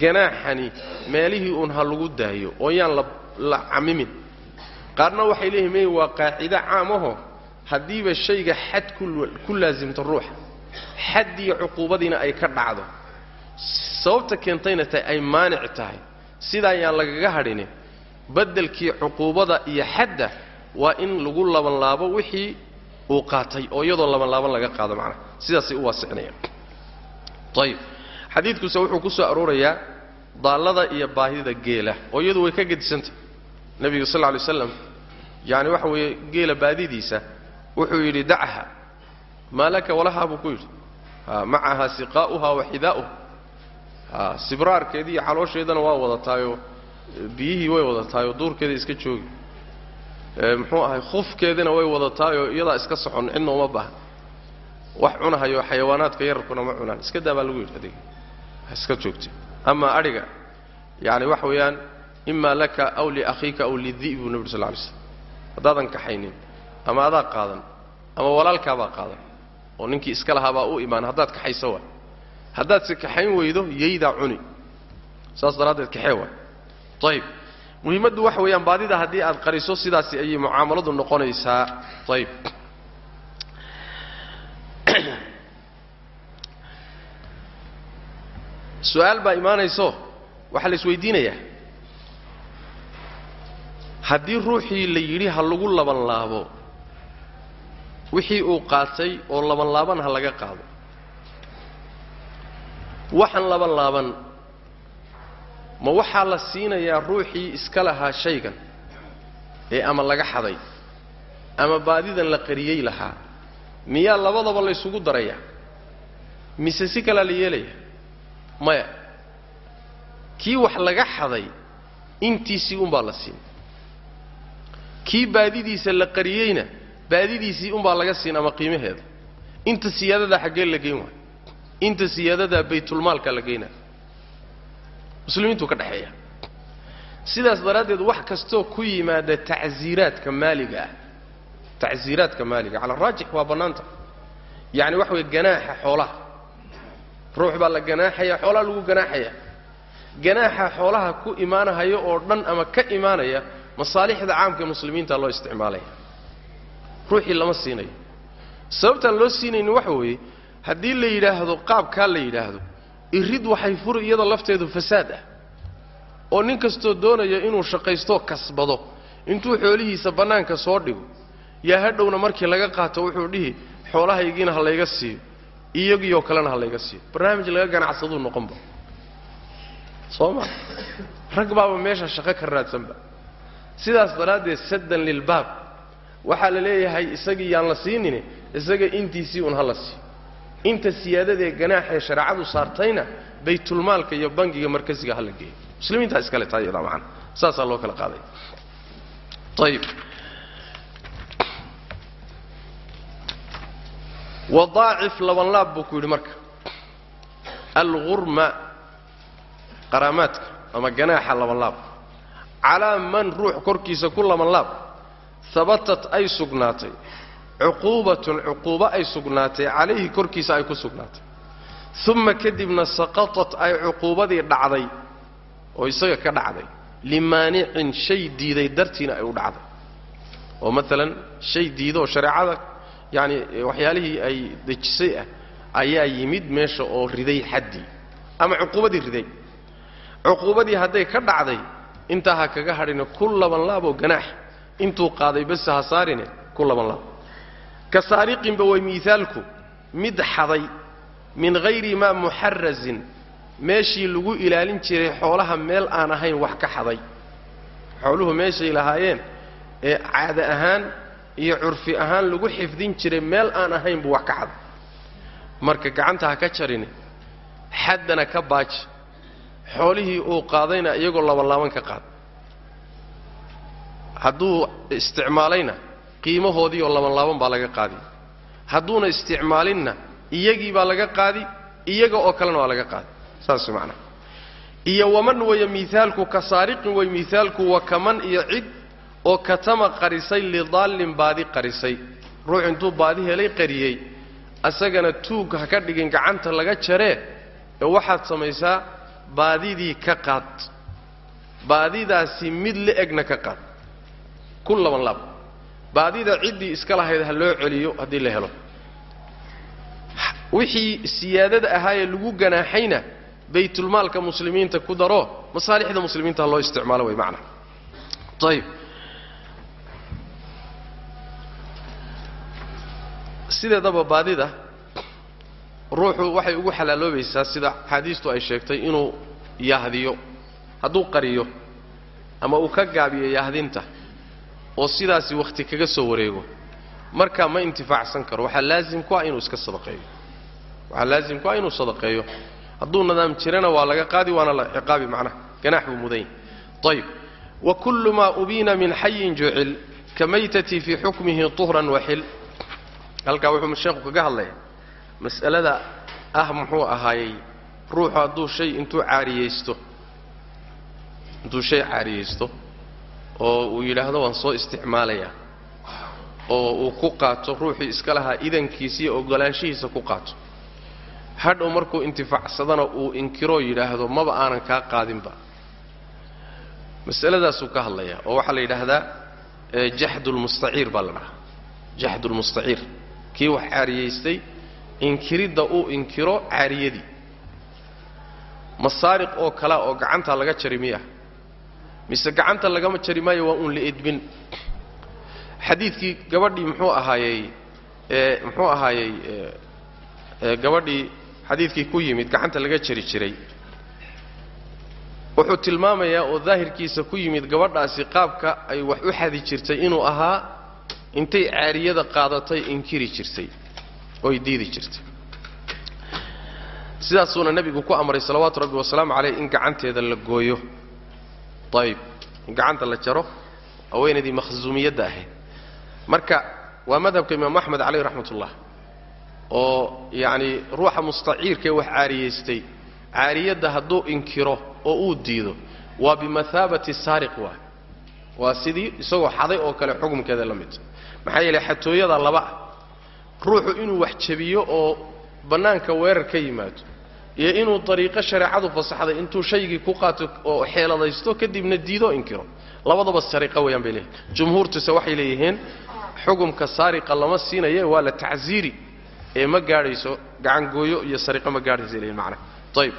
Ganaaxani meelihii uun ha lagu daayo oo yaan la camimin. Qaarna waxay leeyihiin may waa qaacido caamaho haddiiba shayga xad ku laasimto ruuxa. Xaddiyo cuquubadiina ay ka dhacdo. Sababta keentayna tahay ay maanic tahay. Sidaa yaan lagaga hadhinin beddelkii cuquubada iyo xadda waa in lagu labanlaabo wixii uu qaatay oo iyadoo labanlaaban laga qaado macnaha. Sidaasay u waasicnayaan ayib xadiidkuse wuxuu ku soo aroorayaa daallada iyo baahida geela oo iyadu way ka gedisantah nebigu sal lay slam yacani waxa weeye geela baadidiisa wuxuu yidhi dacha maa laka walahaa buu ku yidhi. Macaha siqaa'uha wa xidaa'uha sibraarkeedii iyo caloosheedana waa wadataayoo biyihii way wadataayoo duurkeeda iska joogi. Muxuu ahay khufkeedina way wadataayoo iyadaa iska socon cidna uma baahan wax cunahayo xayawaanaadka yararkuna ma cunaan. Iska daa baa lagu yidhi adiga. Iska joogta amaa adhiga yacani waxa weeyaan imaa laka aw liakhiika aw lidi'bi buu nebi sal lla alay slam haddaadan kaxaynin ama adaa qaadan ama walaalkaabaa qaadan oo ninkii iska lahaabaa u imaan haddaad kaxayso waay haddaad se kaxayn weydo yaydaa cuni. Saas daraaddeed kaxee waay ayib muhiimaddu waxa weeyaan baadida haddii aad qariso sidaasi ayay mucaamaladu noqonaysaa. Ayib su'aal baa imaanayso waxaa la isweydiinayaa haddii ruuxii la yidhi ha lagu labanlaabo wixii uu qaatay oo labanlaaban ha laga qaado. Waxaan labanlaaban ma waxaa la siinayaa ruuxii iska lahaa shaygan ee ama laga xaday ama baadidan la qariyey lahaa? Miyaa labadaba laysugu darayaa mise si kalaa la yeelaya? Maya kii wax laga xaday intiisii unbaa la siin kii baadidiisa la qariyeyna baadidiisii unbaa laga siin ama qiimaheeda. Inta siyaadadaa xaggee la geyn waay. Inta siyaadadaa baytulmaalka la geynaya muslimiintuu ka dhexeeya sidaas daraaddeed wax kastoo ku yimaada tacsiiraadka maaliga ah. Tacsiiraadka maaliga cala araajix waa bannaanta. Yacni waxa weeye ganaaxa xoolaha. Ruux baa la ganaaxaya xoolaha lagu ganaaxaya. Ganaaxa xoolaha ku imaanahaya oo dhan ama ka imaanaya masaalixda caamka ee muslimiinta loo isticmaalaya. Ruuxii lama siinayo. Sababtaan loo siinaynin waxa weeye haddii la yidhaahdo qaabkaa la yidhaahdo irid waxay furi iyada lafteedu fasaad ah. Oo nin kastoo doonaya inuu shaqaystoo kasbado. Intuu xoolihiisa bannaanka soo dhigo yaa hadhowna markii laga qaato wuxuu dhihi xoolahaygiina ha layga siiyo. Iyagiioo kalena ha layga siiyo. Barnaamij laga ganacsaduu noqonba soo ma? Rag baaba meesha shaqo ka raadsanba sidaas daraaddeed saddan lilbaab waxaa la leeyahay isagii yaan la siinine isaga intiisii un ha la siiyo inta siyaadadee ganaaxee shareecadu saartayna baytulmaalka iyo bangiga markasiga ha la geeyo. Muslimiintaa iskale taa iyadaa macana saasaa loo kala qaaday. Ayib wadaacif labanlaab buu ku yidhi marka. Algurma qaraamaadka ama ganaaxa labanlaab calaa man ruux korkiisa ku labanlaab habatat ay sugnaatay. Cuquubatun cuquubo ay sugnaatay calayhi korkiisa ay ku sugnaatay. Uma kadibna saqatat ay cuquubadii dhacday oo isaga ka dhacday. Limaanicin shay diiday dartiina ay u dhacday. Oo maalan shay diido oo shareecada yacani waxyaalihii ay dejisay ah ayaa yimid meesha oo riday xaddii ama cuquubadii riday. Cuquubadii hadday ka dhacday intaa ha kaga hadhine ku laban laaboo ganaax. Intuu qaaday base ha saarine ku laban laab ka saariqinba way miaalku mid xaday min hayri maa muxarazin meeshii lagu ilaalin jiray xoolaha meel aan ahayn wax ka xaday. Xooluhu meeshay lahaayeen ee caada ahaan iyo curfi ahaan lagu xifdin jiray meel aan ahayn buu wax ka xaday. Marka gacanta ha ka jarini xaddana ka baaji xoolihii uu qaadayna iyagoo labanlaaban ka qaad. Hadduu isticmaalayna qiimahoodii oo labanlaaban baa laga qaadi. Hadduuna isticmaalinna iyagii baa laga qaadi iyaga oo kalena waa laga qaadi. Saas macnaha iyo waman waya miaalku ka saariqin way miaalku wa kaman iyo cid oo katama qarisay lidaallin baadi qarisay. Ruux intuu baadi helay qariyey. Asagana tuug ha ka dhigin gacanta laga jaree ee waxaad samaysaa baadidii ka qaad baadidaasi mid la egna ka qaad. Ku laban laab baadida ciddii iska lahayd ha loo celiyo haddii la helo. Wixii siyaadada ahaayee lagu ganaaxayna baytulmaalka muslimiinta ku daro masaalixda muslimiinta ha loo isticmaalo way macna. Ayib sideedaba baadida ruuxu waxay ugu xalaaloobaysaa sida axaadiistu ay sheegtay inuu yahdiyo hadduu qariyo ama uu ka gaabiyo yahdinta oo sidaasi wakhti kaga soo wareego. Markaa ma intifaacsan karo waxaa laazim ku ah inuu iska sadaqeeyo. Waxaa laazim ku ah inuu sadaqeeyo. Hadduu nidaam jirana waa laga qaadi waana la ciqaabi macnaha ganaax buu mudan yahy ayib wa kullu maa ubiina min xayin jucil ka fii xukmihi tuhran waxil halkaa wuxuu sheekhu kaga hadlaya mas'alada ah muxuu ahaayey ruuxu hadduu shay intuu caariyaysto intuu shay caariyaysto oo uu yidhaahdo waan soo isticmaalayaa oo uu ku qaato ruuxii iska lahaa idankiisa iyo oggolaanshihiisa ku qaato. Hadhow markuu intifaacsadana uu inkiroo yidhaahdo maba aanan kaa qaadinba. Masaladaasuu ka hadlayaa oo waxaa la yidhaahdaa jaxdulmustaciir baa la dhahaa. Jaxdulmustaciir kii wax caariyaystay inkiridda uu inkiro caariyadii masaariq oo kalea oo gacanta laga jari miya mise gacanta lagama jari waa uun la edbin. Xadiidkii gabadhii muxuu ahaayey muxuu ahaayey gabadhii xadiidkii ku yimid gacanta laga jari jiray. Wuxuu tilmaamayaa oo daahirkiisa ku yimid gabadhaasi qaabka ay wax u xadi jirtay inuu ahaa intay caariyada qaadatay inkiri jirtay oy diidi jirtay sidaasuuna nebigu ku amray salawaatu rabbi wasalaamu caleyh in gacanteeda la gooyo. Ayib in gacanta la jaro haweenaydii makhsuumiyadda ahayd. Marka waa madhabka imaamu axmed caleyh raxmat ullah oo yacni ruuxa mustaciirkaee wax caariyaystay caariyadda hadduu inkiro oo uu diido waa bimathaabati saariq waay waa sidii isagoo xaday oo kale xukumkeeda la mid. Maxaa yeelay xatooyada laba ah ruuxu inuu wax jabiyo oo bannaanka weerar ka yimaado iyo inuu dariiqo shareecadu fasaxday intuu shaygii ku qaato oo xeeladaysto kadibna diidoo inkiro. Labadaba sariqa weeyaan bay leeyihiin jumhuurtuse waxay leeyihiin xukumka saariqa lama siinaye waa la tacsiiri. Ee ma gaadhayso gacangooyo iyo sariqo ma gaadhaysa leeyihiin macnaha. Ayib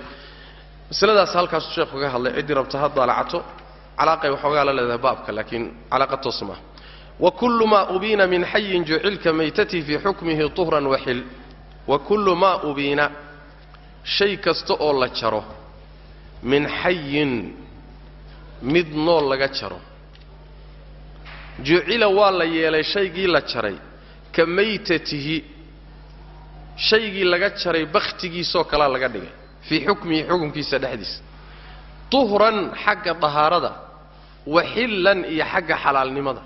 masaladaas halkaasuu sheekhu ka hadlay ciddii rabta ha daalacato calaaqay waxoogaa la leedahay baabka laakiin calaaqa toos maaha wa kullu maa ubiina min xayin jucilka maytatii fii xukmihi tuhran waxil wa kullu maa ubiina shay kasta oo la jaro min xayin mid nool laga jaro. Jucila waa la yeelay shaygii la jaray. Ka maytatihi shaygii laga jaray bakhtigiisoo kalea laga dhigay. Fii xukmihi xukumkiisa dhexdiisa. Tuhran xagga dahaarada. Wa xillan iyo xagga xalaalnimada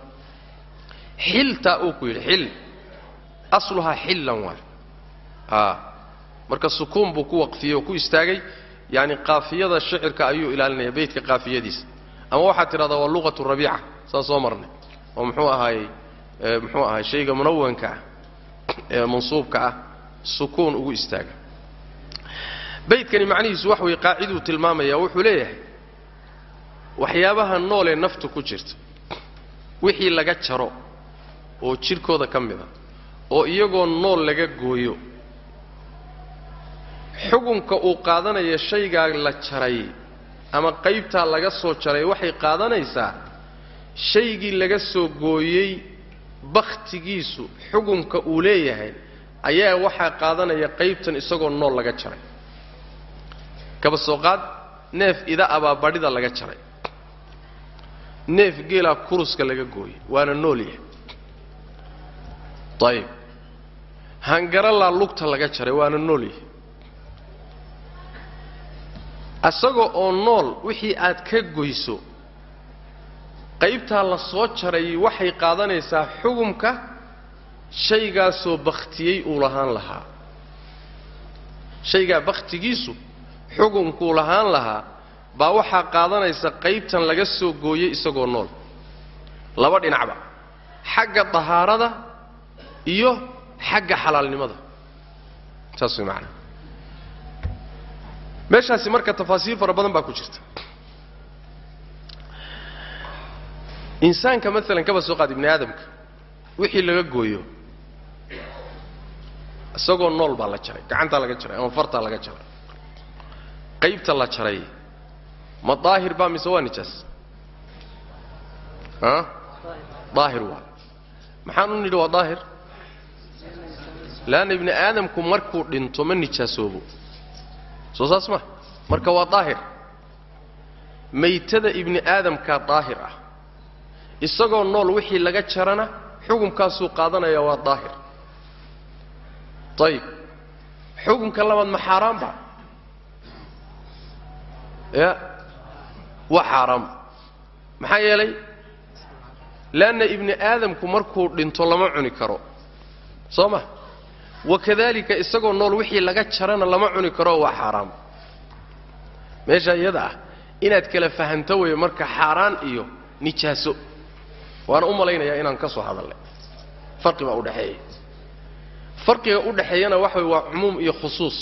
xiltaa uu ku yidhi xil. Asluhaa xillan waay a marka sukuun buu ku waqfiyey oo ku istaagay yacni qaafiyada shicirka ayuu ilaalinaya beytka qaafiyadiisa. Ama waxaad tidhahdaa waa luqatu rabiica saan soo marnay. Oo muxuu ahaayey muxuu ahaay shayga munawanka ah ee mansuubka ah sukuun ugu istaaga. Baydkani macnihiisu wax way qaaciduu tilmaamaya wuxuu leeyahay waxyaabaha noolee naftu ku jirta wixii laga jaro oo jidhkooda ka mida oo iyagoo nool laga gooyo. Xukunka uu qaadanaya shaygaa la jaray ama qaybtaa laga soo jaray waxay qaadanaysaa shaygii laga soo gooyey bakhtigiisu xukunka uu leeyahay ayaa waxaa qaadanaya qaybtan isagoo nool laga jaray. Kaba soo qaad neef ida abaa badhida laga jaray. Neef geelaa kuruska laga gooyey waana nool yahay ayib hangaralaa lugta laga jaray waana nool yahay. Isaga oo nool wixii aad ka goyso qaybtaa la soo jaray waxay qaadanaysaa xugumka shaygaasoo bakhtiyey uu lahaan lahaa. Shaygaa bakhtigiisu xukunkuu lahaan lahaa baa waxaa qaadanaysa qaybtan laga soo gooyey isagoo nool. Laba dhinacba. Xagga dahaarada iyo xagga xalaalnimada. Saas way macanaha meeshaasi marka tafaasiil fara badan baa ku jirta. Insaanka maalan kaba soo qaad ibni aadamka wixii laga gooyo isagoo nool baa la jaray gacantaa laga jaray ama fartaa laga jaray qaybta la jaray ma daahir baa mise waa nijaas? A daahir waa. Maxaan u nidhi waa daahir leanna ibni aadamku markuu dhinto ma nijaasoobo soo saas ma marka waa daahir maytada ibni aadamkaa daahir ah isagoo nool wixii laga jarana xukunkaasuu qaadanaya waa daahir ayib xukunka labaad ma xaaraan ba ya waa xaaraam maxaa yeelay leanna ibni aadamku markuu dhinto lama cuni karo soo ma wakadalika isagoo nool wixii laga jarana lama cuni karo waa xaaraam. Meesha iyada ah inaad kala fahanto weeye marka xaaraan iyo nijaaso. Waana u malaynayaa inaan ka soo hadallay farqi baa udhaxeeya farqiga u dhaxeeyana waxa way waa cumuum iyo khusuus.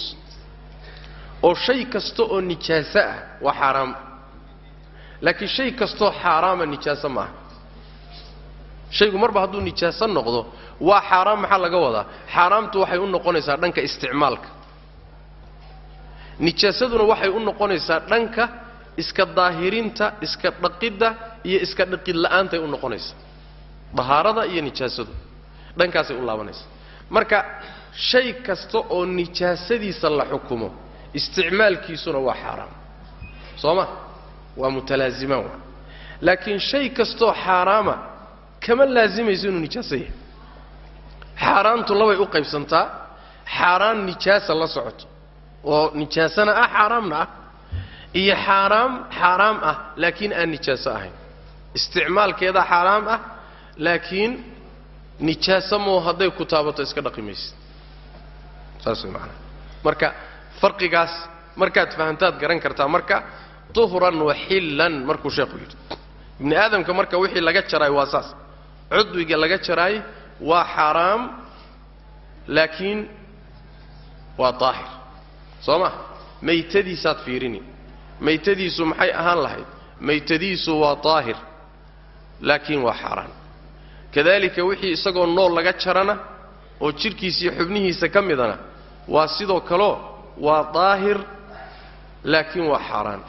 Oo shay kasta oo nijaaso ah waa xaaraam. Laakiin shay kastoo xaaraama nijaaso maaha shaygu marba hadduu nijaaso noqdo waa xaaraam maxaa laga wadaa? Xaaraamtu waxay u noqonaysaa dhanka isticmaalka. Nijaasaduna waxay u noqonaysaa dhanka iska daahirinta iska dhaqidda iyo iska dhaqid la'aantay u noqonaysaa. Dahaarada iyo nijaasadu dhankaasay u laabanaysaa. Marka shay kasta oo nijaasadiisa la xukumo isticmaalkiisuna waa xaaraam. Soo ma? Waa mutalaazimaan. Waa laakiin shay kastoo xaaraama kama laasimayso inuu nijaaso yahay? Xaaraantu labay u qaybsantaa xaaraan nijaasa la socoto. Oo nijaasana ah xaaraamna ah. Iyo xaaraam xaaraam ah laakiin aan nijaaso ahayn. Isticmaalkeeda xaaraam ah laakiin nijaaso hadday ku taabato iska dhaqi saas way macanaha marka farqigaas markaad fahantaad garan kartaa marka tuhran wa xillan markuu sheekhu yidhi. Ibni aadamka marka wixii laga jaraay waa saas cudwiga laga jaraay waa xaaraam laakiin waa daahir. Soo ma? Maytadiisaad fiirini maytadiisu maxay ahaan lahayd? Maytadiisu waa daahir laakiin waa xaaraan. Kadalika wixii isagoo nool laga jarana oo jidhkiisa iyo xubnihiisa ka midana waa sidoo kaleo waa daahir laakiin waa xaaraan.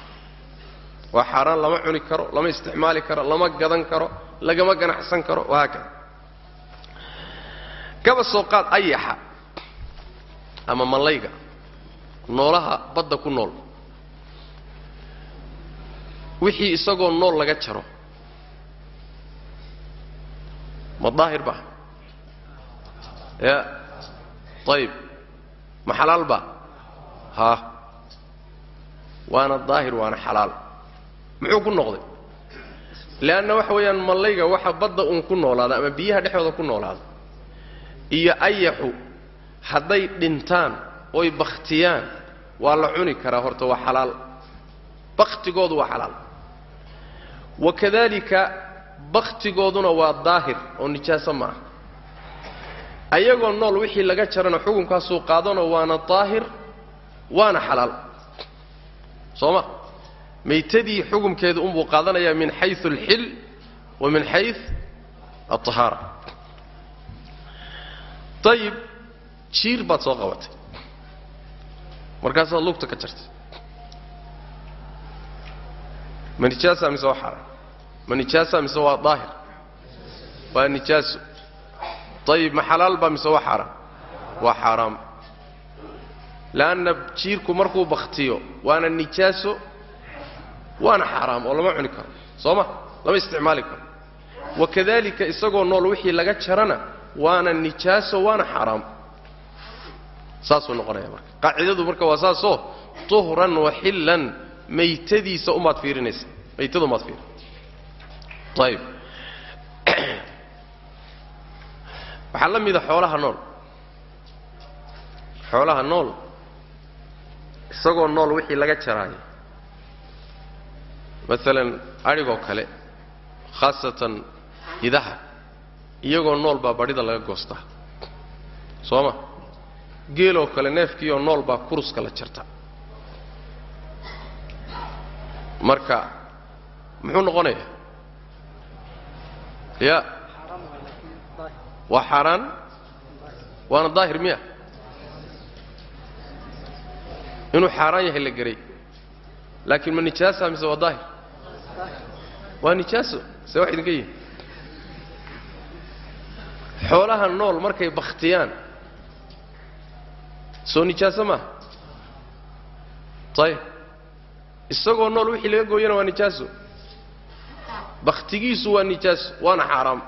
Waa xaaraan lama cuni karo lama isticmaali karo lama gadan karo lagama ganacsan karo wahaakada kaba soo qaad ayaxa ama mallayga noolaha badda ku nool. Wixii isagoo nool laga jaro. Ma daahir ba? Ya ayib ma xalaal ba? Haa waana daahir waana xalaal. Muxuu ku noqday leanna waxa weeyaan mallayga waxa badda uun ku noolaada ama biyaha dhexdooda ku noolaada iyo ayaxu hadday dhintaan oy bakhtiyaan waa la cuni karaa horta waa xalaal bakhtigoodu waa xalaal wakadalika bakhtigooduna waa daahir oo nijaaso ma ah ayagoo nool wixii laga jarana xukunkaasuu qaadano waana daahir waana xalaal soo ma maytadii xukumkeedu unbuu qaadanayaa min xayu alxil wa min xayu alطahaara ayib jiir baad soo qabatay. Markaasaad lugta ka jartay. Ma mise waa xaaraan ma mise waa daahir. Waa nijaaso ayib ma xalaal baa mise waa xaaraan waa xaaraam leanna jiirku markuu bakhtiyo waana nijaaso waana xaaraam oo lama cuni karo soo ma lama isticmaali karo. Wakadalika isagoo nool wixii laga jarana waana nijaaso waana xaaraam. Saasuu noqonaya marka. Qaacidadu marka waa saasoo tuhran wa xillan maytadiisa umaad fiirinaysa. Maytada umaad fiirin ayib waxaa la mida xoolaha nool. Xoolaha nool isagoo nool wixii laga jaraayo maalan adhigoo kale khaasatan idaha iyagoo nool baa badhida laga goostaa soo ma geeloo kale neefkiioo nool baa kuruska la jarta marka muxuu noqonayaa ya waa xaaraan waana daahir miya inuu xaaraan yahay la geray laakiin ma nijaasa mise waa daahir waa nijaaso see wax idinka yihiin xoolaha nool markay bakhtiyaan soo nijaaso maaha ayib isagoo nool wixii laga gooyana waa nijaaso. Bakhtigiisu waa nijaaso waana xaaraam.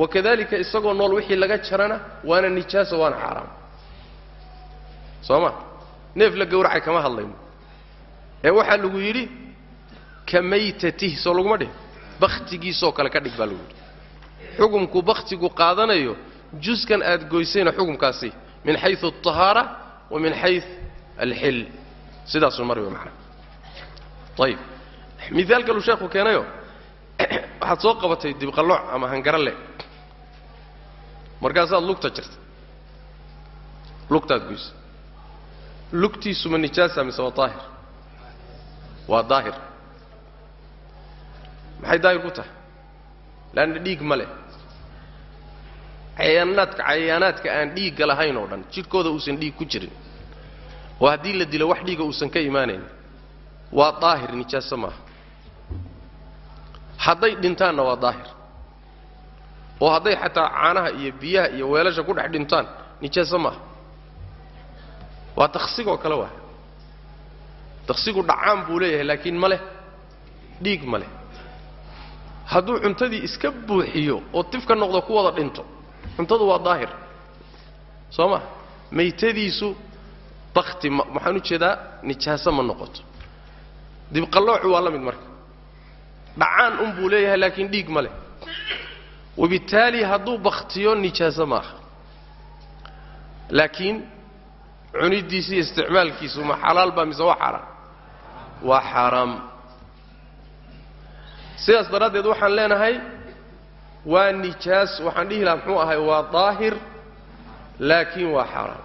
Wakadalika isagoo nool wixii laga jarana waana nijaaso waana xaaraam. Soo ma? Neef la gowracay kama hadlayno. Ee waxaa lagu yidhi ka maytatih laguma dhihin bakhtigiisoo kale ka dhig baa lagu yidhi. Xukumku bakhtigu qaadanayo juskan aad goysayna xukumkaasi min xayu alطahaara wa min xayu alxil sidaasuu mari macna. Ayib miaal kaluu sheekhu keenayo waxaad soo qabatay dibqallooc ama hangarale. Markaasaad lugta jirtay. Lugtaad goysay. Lugtiisu ma nijaasa mise waa daahir? Waa daahir maxay daahir ku tahay? Leanna dhiig ma leh. Cayaanaadka cayayaanaadka aan dhiigga lahayn oo dhan jidhkooda uusan dhiig ku jirin. Oo haddii la dilo wax dhiiga uusan ka imaanayn waa daahir nijaaso maaha hadday dhintaanna waa daahir. Oo hadday xataa caanaha iyo biyaha iyo weelasha ku dhex dhintaan nijaaso maaha waa taksigoo kale waay taksigu dhacaan buu leeyahay laakiin ma leh dhiig ma leh hadduu cuntadii iska buuxiyo oo tifka noqdo ku wada dhinto cuntadu waa daahir. Soo ma? Maytadiisu bakti ma waxaan u jeedaa nijaaso ma noqoto. Dibqalloocu waa la mid marka. Dhacaan un buu leeyahay laakiin dhiig ma leh. Wabittaali hadduu bakhtiyo nijaaso ma aha. Laakiin cunidiisi iyo isticmaalkiisu ma xalaal baa mise waa xaaraan waa xaaraam sidaas daraaddeed waxaan leenahay waa nijaas waxaan dhihi lahaa muxuu ahay waa daahir laakiin waa xaaraam.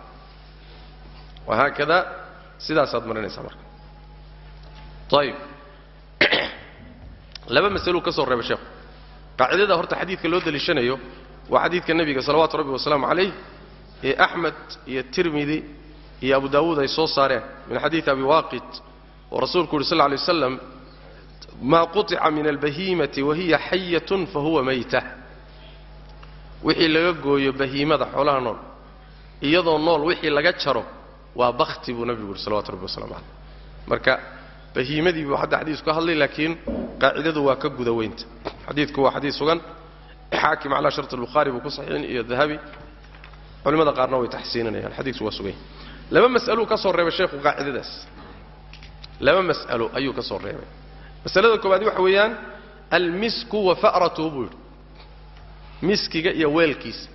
Wahaakada sidaasaad marinaysaa marka. Ayib laba masaluu ka soo reebay sheekhu qaacidada horta xadiidka loo deliishanayo waa xadiidka nebiga salawaatu rabbi wasalaamu calayh ee axmed iyo tirmidi iyo abu daawuud ay soo saareen min xadiidi abi waaqid oo rasuulku yuri sal alay waslam maa quطica min albahiimati wahiya xayatun fahuwa mayta wixii laga gooyo bahiimada xoolaha nool iyadoo nool wixii laga jaro waa bakti buu nabigu yuri salawatu rabbi waslamu caleyh marka bahiimadii buu hadda xadiis ka hadlay laakiin qaacidadu waa ka guda weynta. Xadiidku waa xadiis sugan. Xaakim calaa shart albukhaari buu ku saxiixin iyo dahabi. Culimmada qaarna way taxsiininayaan xadiisku waa sugan laba mas'aluu ka soo reebay sheekhu qaacidadaas. Laba mas'alo ayuu ka soo reebay masalada koowaad waxa weeyaan almisku wa fa'ratuhu buu yidhi. Miskiga iyo weelkiisa.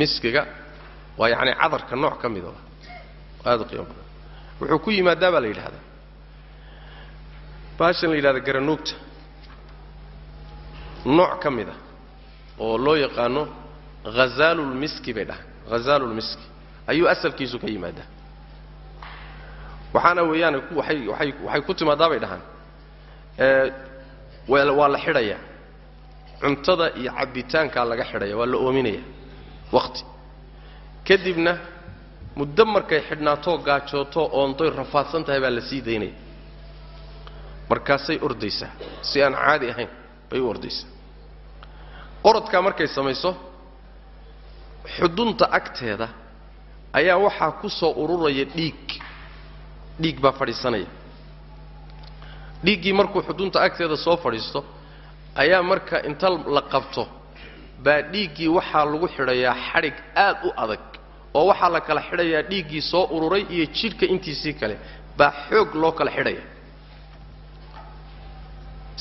Miskiga waa yacni cadarka nooc ka mida aad u qiimo badan. Wuxuu ku yimaadaa baa la yidhahdaa baashan la yidhahda garanuugta. Nooc ka mid a oo loo yaqaano hazaalulmiski bay dhahay hazaalulmiski ayuu asalkiisu ka yimaadaa waxaana weeyaan waay waxay ku timaadaa bay dhahaan waa la xidhayaa cuntada iyo cabbitaankaa laga xidhaya waa la oominaya. Wakhti kadibna muddo markay xidhnaatoo gaajootoo oontoy rafaadsan tahay baa la sii daynaya markaasay ordaysaa. Si aan caadi ahayn bay u ordaysaa. Orodkaa markay samayso xudunta agteeda ayaa waxaa ku soo ururaya dhiig dhiig baa fadhiisanaya. Dhiiggii markuu xudunta agteeda soo fadhiisto ayaa marka inta la qabto baa dhiiggii waxaa lagu xidhayaa xadhig aad u adag oo waxaa la kala xidhayaa dhiiggii soo ururay iyo jidhka intiisii kale baa xoog loo kala xidhaya.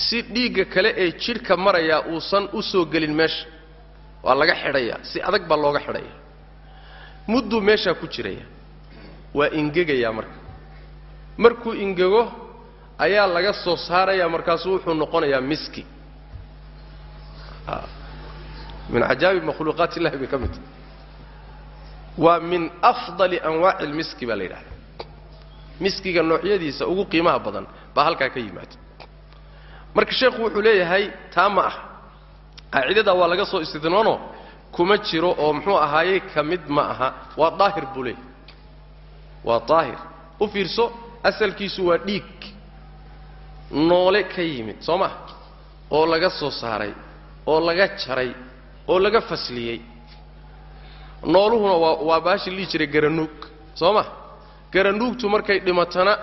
Si dhiigga kale ee jidhka marayaa uusan u soo gelin meesha waa laga xidhayaa si adag baa looga xidhaya mudduu meeshaa ku jiraya waa ingegayaa marka markuu ingego ayaa laga soo saarayaa markaasuu wuxuu noqonayaa miski. Min cajaa'ib makhluuqaat illahi bay ka mid tahay. Waa min afdali anwaaci lmiski baa la yidhahda miskiga noocyadiisa ugu qiimaha badan baa halkaa ka yimaada. Marka sheekhu wuxuu leeyahay taa ma ah qaacidadaa waa laga soo istidnoono kuma jiro oo muxuu ahaaye ka mid ma aha. Waa daahir buu leeyahay. Waa daahir. U fiirso asalkiisu waa dhiig. Noole ka yimid soo ma? Oo laga soo saaray oo laga jaray oo laga fasliyey. Nooluhuna waa waa baashi lihi jiray garanuug soo ma? Garanuugtu markay dhimatana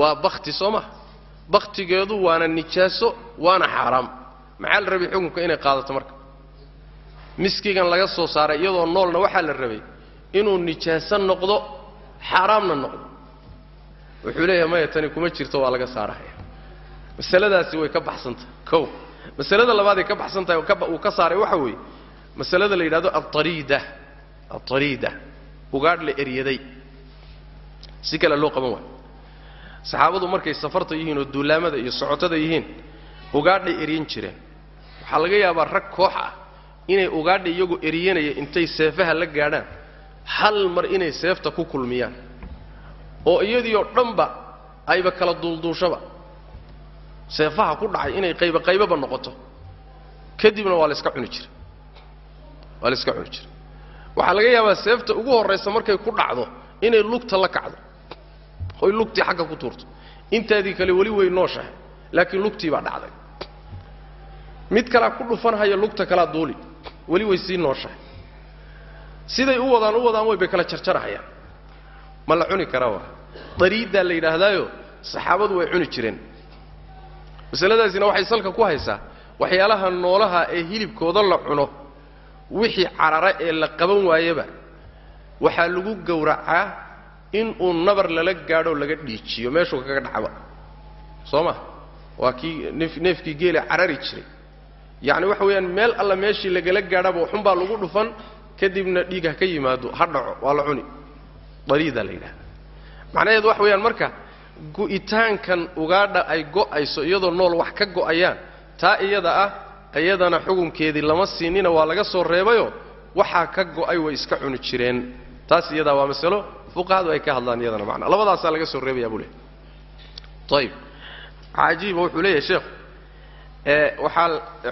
waa bakti soo ma? Bakhtigeedu waana nijaaso waana xaaraam. Maxaa la rabay xukunka inay qaadato marka? Miskigan laga soo saaray iyadoo noolna waxaa la rabay inuu nijaaso noqdo xaaraamna noqdo wuxuu leeyahay maya tani kuma jirto waa laga saarahaya masaladaasi way ka baxsantahay kow masalada labaaday ka baxsan tahay uu ka saaray waxa weeye masalada la yidhahdo altariida altariida ugaadh la eryaday. Si kale loo qaban waayo. Saxaabadu markay safarta yihiin oo duulaamada iyo socotada yihiin ugaadhay eryan jireen. Waxaa laga yaabaa rag koox ah inay ugaadha iyagoo eryanaya intay seefaha la gaadhaan hal mar inay seefta ku kulmiyaan oo iyadiioo dhanba ayba kala duulduushaba. Seefaha ku dhacay inay qayba qaybaba noqoto kadibna waa la iska cuni jira waa la iska cuni jira waxaa laga yaabaa seefta ugu horraysa markay ku dhacdo inay lugta la kacdo. Oy lugtii xagga ku tuurto. Intaadii kale weli way nooshahay laakiin lugtii baa dhacday. Mid kalaa ku dhufanhaya lugta kalaa duuli weli way sii nooshahay. Siday u wadaan u wadaan way bay kala jarjarahayaan ma la cuni karaa waa dariiddaa la yidhaahdaayo saxaabadu way cuni jireen. Masaladaasina waxay salka ku haysaa waxyaalaha noolaha ee hilibkooda la cuno wixii carara ee la qaban waayaba waxaa lagu gowracaa in uu nabar lala gaadhoo laga dhiijiyo meeshuu kaga dhacba soo ma? Waa kii neef neefkii geela carari jiray. Yacni waxa weeyaan meel alla meeshii lagala gaadhaba waxunbaa lagu dhufan kadibna dhiig ha ka yimaado ha dhaco waa la cuni dariidaa la yidhahda. Macnaheedu waxa weeyaan marka gu'itaankan ugaadha ay go'ayso iyadoo nool wax ka go'ayaan taa iyada ah iyadana xukunkeedii lama siinina waa laga soo reebayoo waxaa ka go'ay way iska cuni jireen. Taas iyadaa waa masalo fuqahadu ay ka hadlaan iyadana macnaa labadaasaa laga soo reebayaa buu leehay ayib cajiiba wuxuu leeyahay sheekhu ee waxaa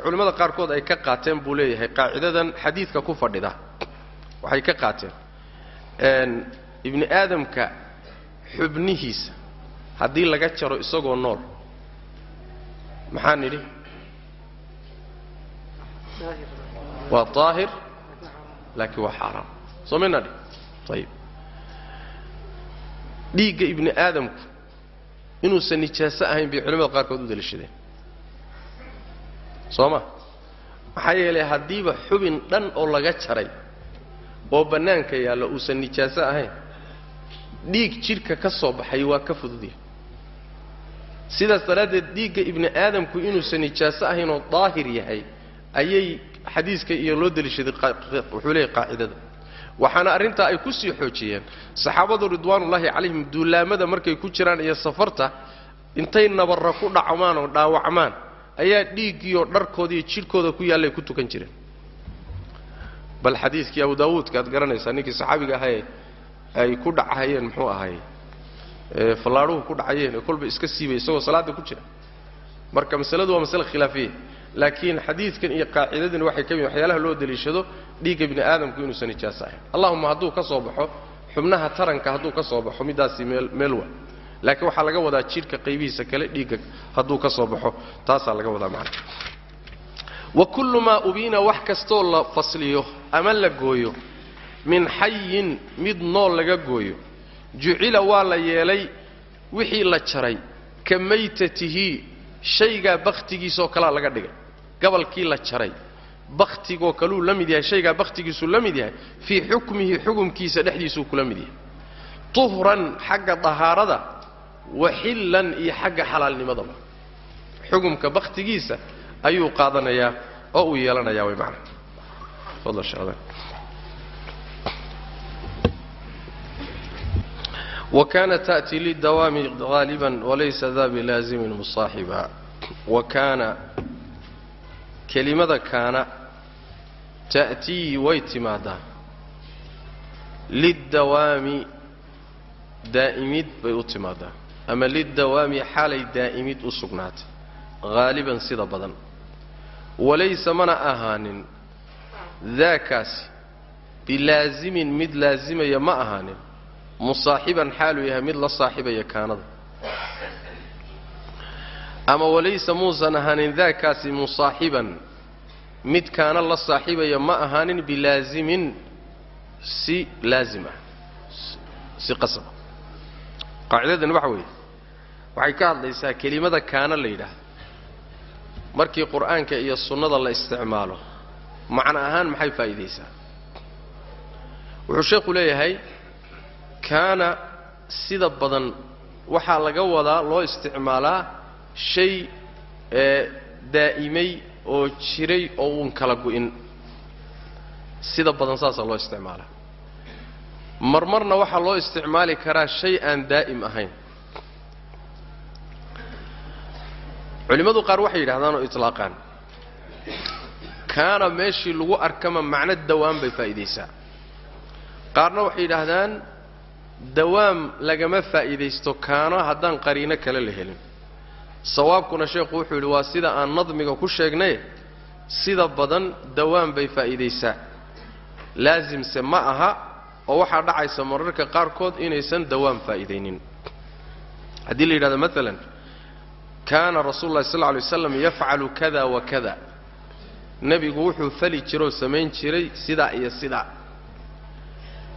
culimmada qaarkood ay ka qaateen buu leeyahay qaacidadan xadiidka ku fadhida. Waxay ka qaateen ibni aadamka xubnihiisa haddii laga jaro isagoo nool maxaa nidhi? Waa daahir laakiin waa xaaraam. Soo mina dhi ayib dhiigga ibni aadamku inuusan nijaaso ahayn bay culimada qaarkood u daliishadeen soo ma? Maxaa yeelay haddiiba xubin dhan oo laga jaray oo bannaanka yaallo uusan nijaaso ahayn dhiig jidhka ka soo baxay waa ka fududyahay sidaas daraaddeed dhiigga ibni aadamku inuusan nijaaso ahayn oo daahir yahay ayay xadiiska iyo loo deliishaday wuxuu leeyahy qaacidada. Waxaana arrintaa ay ku sii xoojiyeen. Saxaabadu ridwaanullaahi calayhim duulaamada markay ku jiraan iyo safarta intay nabarra ku dhacmaan oo dhaawacmaan ayaa dhiiggiioo dharkooda iyo jidhkooda ku yaallay ku tukan jireen. Bal xadiiskii abu daawuudka aad garanaysaa ninkii saxaabiga ahaye ay ku dhachayeen muxuu ahaye fallaadhuhu ku dhacayeen ee kolba iska siibay isagoo salaadda ku jira. Marka masaladu waa masale khilaafiya laakiin xadiidkan iyo qaacidadani waxay ka mid waxyaalaha loo deliishado dhiigga bini aadamku inuusan nijaaso ahayn allahuma hadduu ka soo baxo xubnaha taranka hadduu ka soo baxo middaasi meel waa. Laakiin waxaa laga wadaa jidhka qaybihiisa kale dhiigga hadduu ka soo baxo taasaa laga wadaa macna. Wa kullu maa ubiina wax kastoo la fasliyo ama la gooyo min xayin mid nool laga gooyo. Jucila waa la yeelay wixii la jaray ka maytatihi shaygaa bakhtigiisoo kalea laga dhigay. Gabalkii la jaray bakhtigoo kaluu la mid yahay shaygaa bakhtigiisuu la mid yahay fii xukmihi xukumkiisa dhexdiisuu kula mid yahay. Tuhran xagga dahaarada wa xillan iyo xagga xalaalnimadaba. Xukumka bakhtigiisa ayuu qaadanayaa oo uu yeelanayaa way macna wakana taأti lidawaami haaliban walaysa daa bilaazimin musaaxiba wakaana kelimada kaana ta'tii way timaadaa lidawaami daa'imid bay u timaadaa ama lidawaami xalay daa'imid u sugnaatay haaliban sida badan walaysa mana ahaanin daakaasi bilaazimin mid laazimaya ma ahaanin musaaxiban xaaluu yahay mid la saaxibaya kaanada. Ama walaysa muusan ahaanin daakaasi musaaxiban mid kaana la saaxibaya ma ahaanin bilaazimin si laazim ah si qasaba qaacidadan waxa weeye waxay ka hadlaysaa kelimada kaana la yidhaahdo. Markii qur'aanka iyo sunnada la isticmaalo macno ahaan maxay faa'iidaysaa? Wuxuu sheekhu leeyahay kaana sida badan waxaa laga wadaa loo isticmaalaa shay daa'imay oo jiray oo uun kala gu'in sida badan saasaa loo isticmaalaa. Marmarna waxaa loo isticmaali karaa shay aan daa'im ahayn. Culimmadu qaar waxay yidhahdaan oo itlaaqaan kaana meeshii lagu arkama macno dawaan bay faa'iidaysaa. Qaarna waxay yidhaahdaan dawaam lagama faa'iidaysto kaano haddaan qariino kale la helin. Sawaabkuna sheekhu wuxuu yidhi waa sida aan nadmiga ku sheegnay sida badan dawaam bay faa'iidaysaa. Laasimse ma aha oo waxaa dhacaysa mararka qaarkood inaysan dawaam faa'iidaynin. Haddii la yidhahdo maalan kaana rasuulu llahi sal lla alay waslam yafcalu kada wa kada nebigu wuxuu fali jiroo samayn jiray sidaa iyo sidaa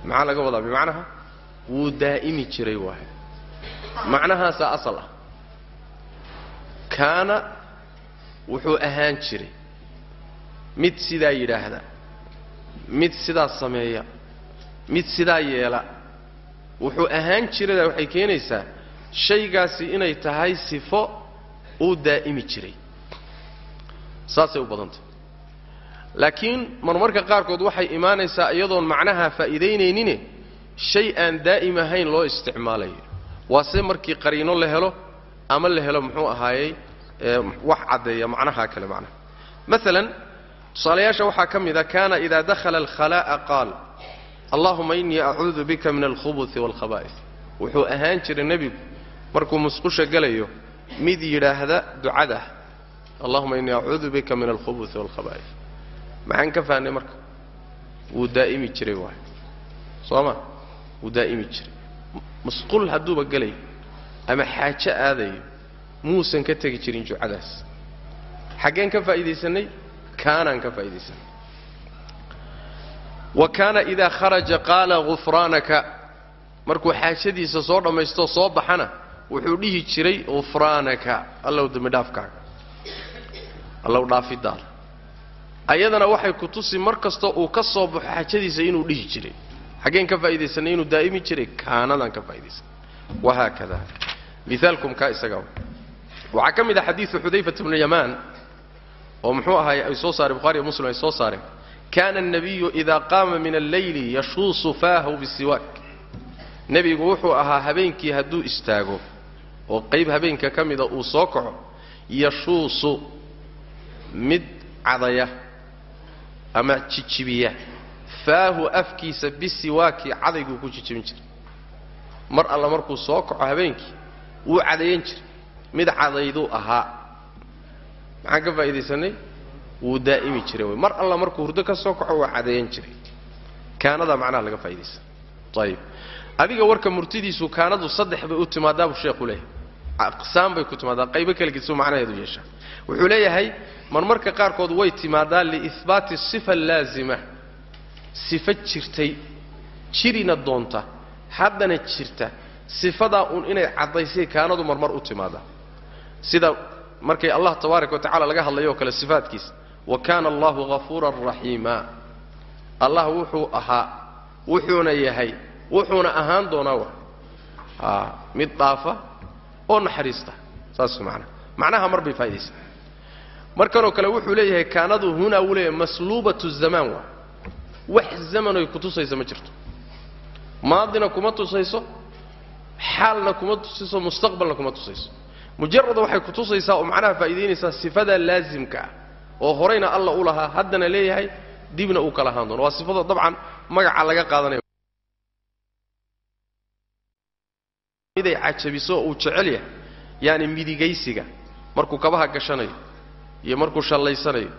maxaa laga wadaa? Bimacnaha wuu daa'imi jiray waay macnahaasaa asal ah. Kaana wuxuu ahaan jiray. Mid sidaa yidhaahda mid sidaa sameeya mid sidaa yeela. Wuxuu ahaan jirada waxay keenaysaa shaygaasi inay tahay sifo uu daa'imi jiray. Saasay u badantay. Laakiin marmarka qaarkood waxay imaanaysaa iyadoon macnaha faa'iidaynaynin shay aan daa'im ahayn loo isticmaalayo waa se markii qariino la helo ama la helo muxuu ahaayey wax caddeeya macnaha kale macnaha maalan tusaalayaasha waxaa ka mid a kaana idaa dakhala alkhalaa'a qaal allahuma innii acuudu bika min alkhubuthi waalkhabaa'is wuxuu ahaan jiray nebigu markuu musqusha gelayo mid yidhaahda ducada allahuma innii acuudu bika min alkhubuthi waalkhabaa'is maxaan ka fahnay marka wuu daa'imi jiray waay soo ma wuu daa'imi jiray. Masquul hadduuba gelayo ama xaajo aadayo muusan ka tegi jirin jucadaas. Xaggeen ka faa'iidaysanay kaanaan ka faa'iidaysanay wa kaana idaa kharaja qaala gufraanaka markuu xaajadiisa soo dhammaystoo soo baxana wuxuu dhihi jiray gufraanaka allow dembi dhaafkaaga allow dhaafidaada ayadana waxay ku tusi mar kastoo uu ka soo baxo xajadiisa inuu dhihi jiray xaggeen ka faa'iidaysanay inuu daa'imi jiray kaanadaan ka faa'iidaysanay wahaakada miaalkum kaa isaga. Waxaa ka mid ah xadiidu xudayfat bnu yamaan oo muxuu ahaay ay soo saareen bukhari iyo muslim ay soo saareen kaana الnabiyu idaa qaama min alleyli yashuusu faahu bisiwaak nebigu wuxuu ahaa habeenkii hadduu istaago oo qayb habeenka ka mida uu soo kaco yashuusu mid cadaya ama jijibiya faahu afkiisa bisiwaakii cadayguu ku jijibin jiray. Mar alla markuu soo kaco habeenkii wuu cadayan jiray. Mid cadayduu ahaa. Maxaan ka faa'iidaysanay wuu daa'imi jiray wey mar alla markuu hurdo ka soo kaco waa cadayan jiray. Kaanadaa macnaha laga faa'iidaysan ayib. Adiga warka murtidiisu kaanadu saddex bay u timaadaabuu sheekhu leeyahay. Aqsaam bay ku timaadaa. Qaybo kala gediso macnaheedu yeeshaa. Wuxuu leeyahay marmarka qaarkood way timaadaa liihbaati sifa laazima sifo jirtay jirina doonta haddana jirta sifadaa uun inay caddaysay kaanadu marmar u timaadaa sida markay allah tabaaraka wa tacala laga hadlayo oo kale sifaadkiisa wa kaana allahu hafuuran raxiima allah wuxuu ahaa wuxuuna yahay wuxuuna ahaan doonaa wa. A mid dhaafa oo naxariista saas macnaha macnaha mar bay faa'idaysaa. Markanoo kale wuxuu leeyahay kaanadu hunaa wuu leeyahay masluubatu zamaan waa wax zamanoy kutusaysa ma jirto. Maadina kuma tusayso xaalna kuma tusayso mustaqbalna kuma tusayso. Mujarada waxay kutusaysaa oo macnaha faa'idaynaysaa sifada laasimka ah oo horayna alla u lahaa haddana leeyahay dibna uu kala ahaan doono waa sifada dabcan magaca laga qaadanayo miday cajabiso uu jecel yahay yaani midigaysiga markuu kabaha gashanayo iyo markuu shallaysanayo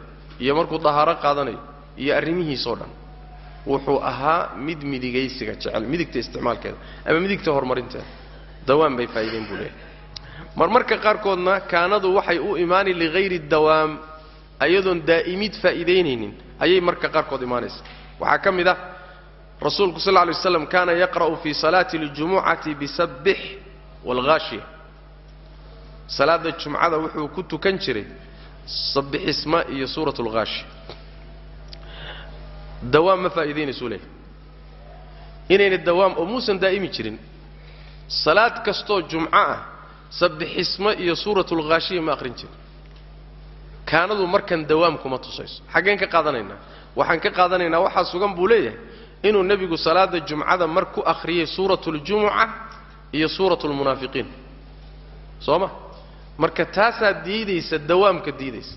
iyo markuu dahaaro qaadanayo iyo arrimihiisoo dhan wuxuu ahaa mid midigaysiga jecel midigta isticmaalkeeda ama midigta horumarinteeda dawaam bay faa'iideen buu leeyahay. Marmarka qaarkoodna kaanadu waxay u imaani ligayri dawaam ayadoon daa'imid faa'iidaynaynin ayay marka qaarkood imaanaysaa. Waxaa ka mid ah rasuulku sal lla waslam kaana yaqra'u fii salaati اljumucati bisabbix waalghaashiya salaada jumcada wuxuu ku tukan jiray sabbixisma iyo suurat اlghaashiya dawaam ma faa'iidaynaysuu leeyahy inayna dawaam oo muusan daa'imi jirin. Salaad kastoo jumco ah sabbixismo iyo suuratulghaashiya ma aqrin jirin. Kaanadu markan dawaam kuma tusayso. Xaggeen ka qaadanaynaa waxaan ka qaadanaynaa waxaa sugan buu leeyahay inuu nebigu salaada jumcada mar ku akhriyey suuratuljumuca iyo suuratulmunaafiqiin soo ma? Marka taasaa diidaysa dawaamka diidaysa.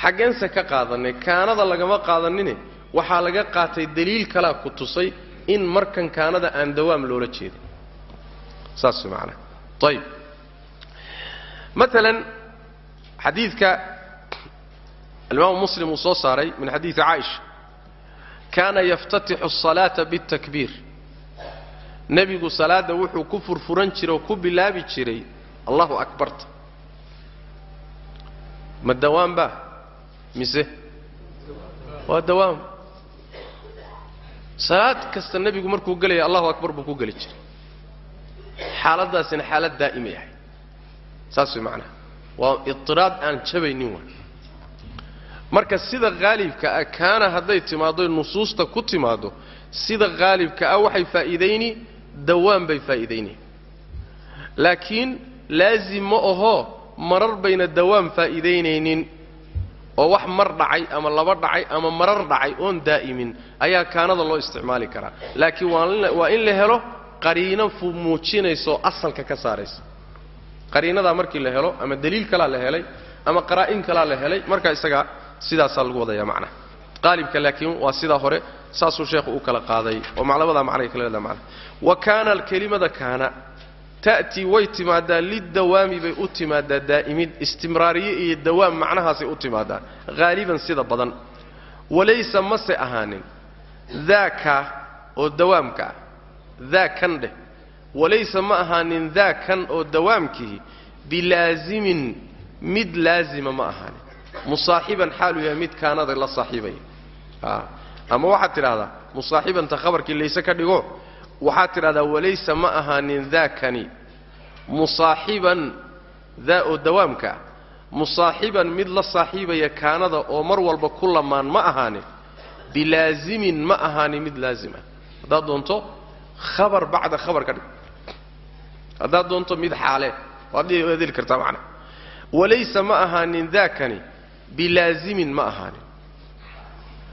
Xaggeense ka qaadanay kaanada lagama qaadanine waxaa laga qaatay daliil kalaa ku tusay in markan kaanada aan dawaam loola jeedin saas macanaa ayib maalan xadiidka alimaamu muslim uu soo saaray min xadiidi caaisha. Kaana yaftatixu asalaata biاltakbiir nebigu salaadda wuxuu ku furfuran jiray oo ku bilaabi jiray allahu akbarta ma dawaam baa mise? Waa dawaam salaad kasta nebigu markuu gelaya allahu akbar buu ku geli jiray. Xaaladdaasina xaalad daa'ima yahay. Saas way macnaha waa idiraad aan jabaynin waay marka sida haalibka ah kaana hadday timaaddoy nusuusta ku timaaddo sida haalibka ah waxay faa'iidayni dawaan bay faa'iidayni. Laakiin laasim ma ahoo marar bayna dawaam faa'iidaynaynin oo wax mar dhacay ama laba dhacay ama marar dhacay oon daa'imin ayaa kaanada loo isticmaali karaa. Laakiin waa in la helo qariino fu muujinaysaoo asalka ka saaraysa. Qariinadaa markii la helo ama daliil kalaa la helay ama qaraa'in kalaa la helay marka isagaa sidaasaa lagu wadayaa macnaha. Qaalibka laakiin waa sidaa hore saasuu sheekhu u kala qaaday. Oo maclabadaa macnay kala leedaha macnaha. Wa kaana kelimada kaana ta'tii way timaadaa lidawaami bay u timaadaa daa'imid istimraariye iyo dawaam macnahaasay u timaadaa haaliban sida badan. Walaysa mase ahaanin daaka oo dawaamka ah daa kan dheh. Walaysa ma ahaanin daa kan oo dawaamkihi bilaazimin mid laazima ma ahaanin. Musaaxiban xaaluu yahay mid kaanada la saaxiibaya ama waxaad tidhahdaa musaaxibanta khabarkii layse ka dhigo waxaad tidhahdaa walaysa ma ahaanin daakani musaaxiban daa oo dawaamka ah musaaxiban mid la saaxiibaya kaanada oo mar walba ku lamaan ma ahaanin bilaazimin ma ahaanin mid laazima haddaad doonto khabar bacda khabar dhig. Haddaad doonto mid xaale waad heli kartaa macnaa walaysa ma ahaanin daakani bilaazimin ma ahaanin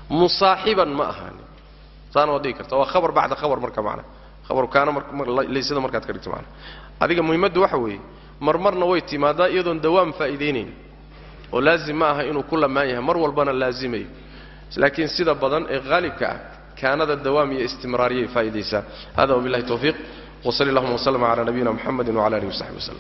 musaaxiban ma ahaanin saana waad dhigi kartaa waa khabar bacda khabar marka macnaa khabaru kaana laysada markaad ka dhigto macnaa adiga muhimmaddu waxa weeye marmarna way timaadaa iyadoon dawaam faa'iidaynayn. Oo laazim ma aha inuu ku lamaan yahay mar walbana laazimayo laakiin sida badan ee haalibka ah kaanada dawaam iyo istimraariyay faa'idaysaa hada wabillahi tawfiiq. Wsali allahuma wslm cala nabiyina mxamedi wcala alihi wasaxbi waslem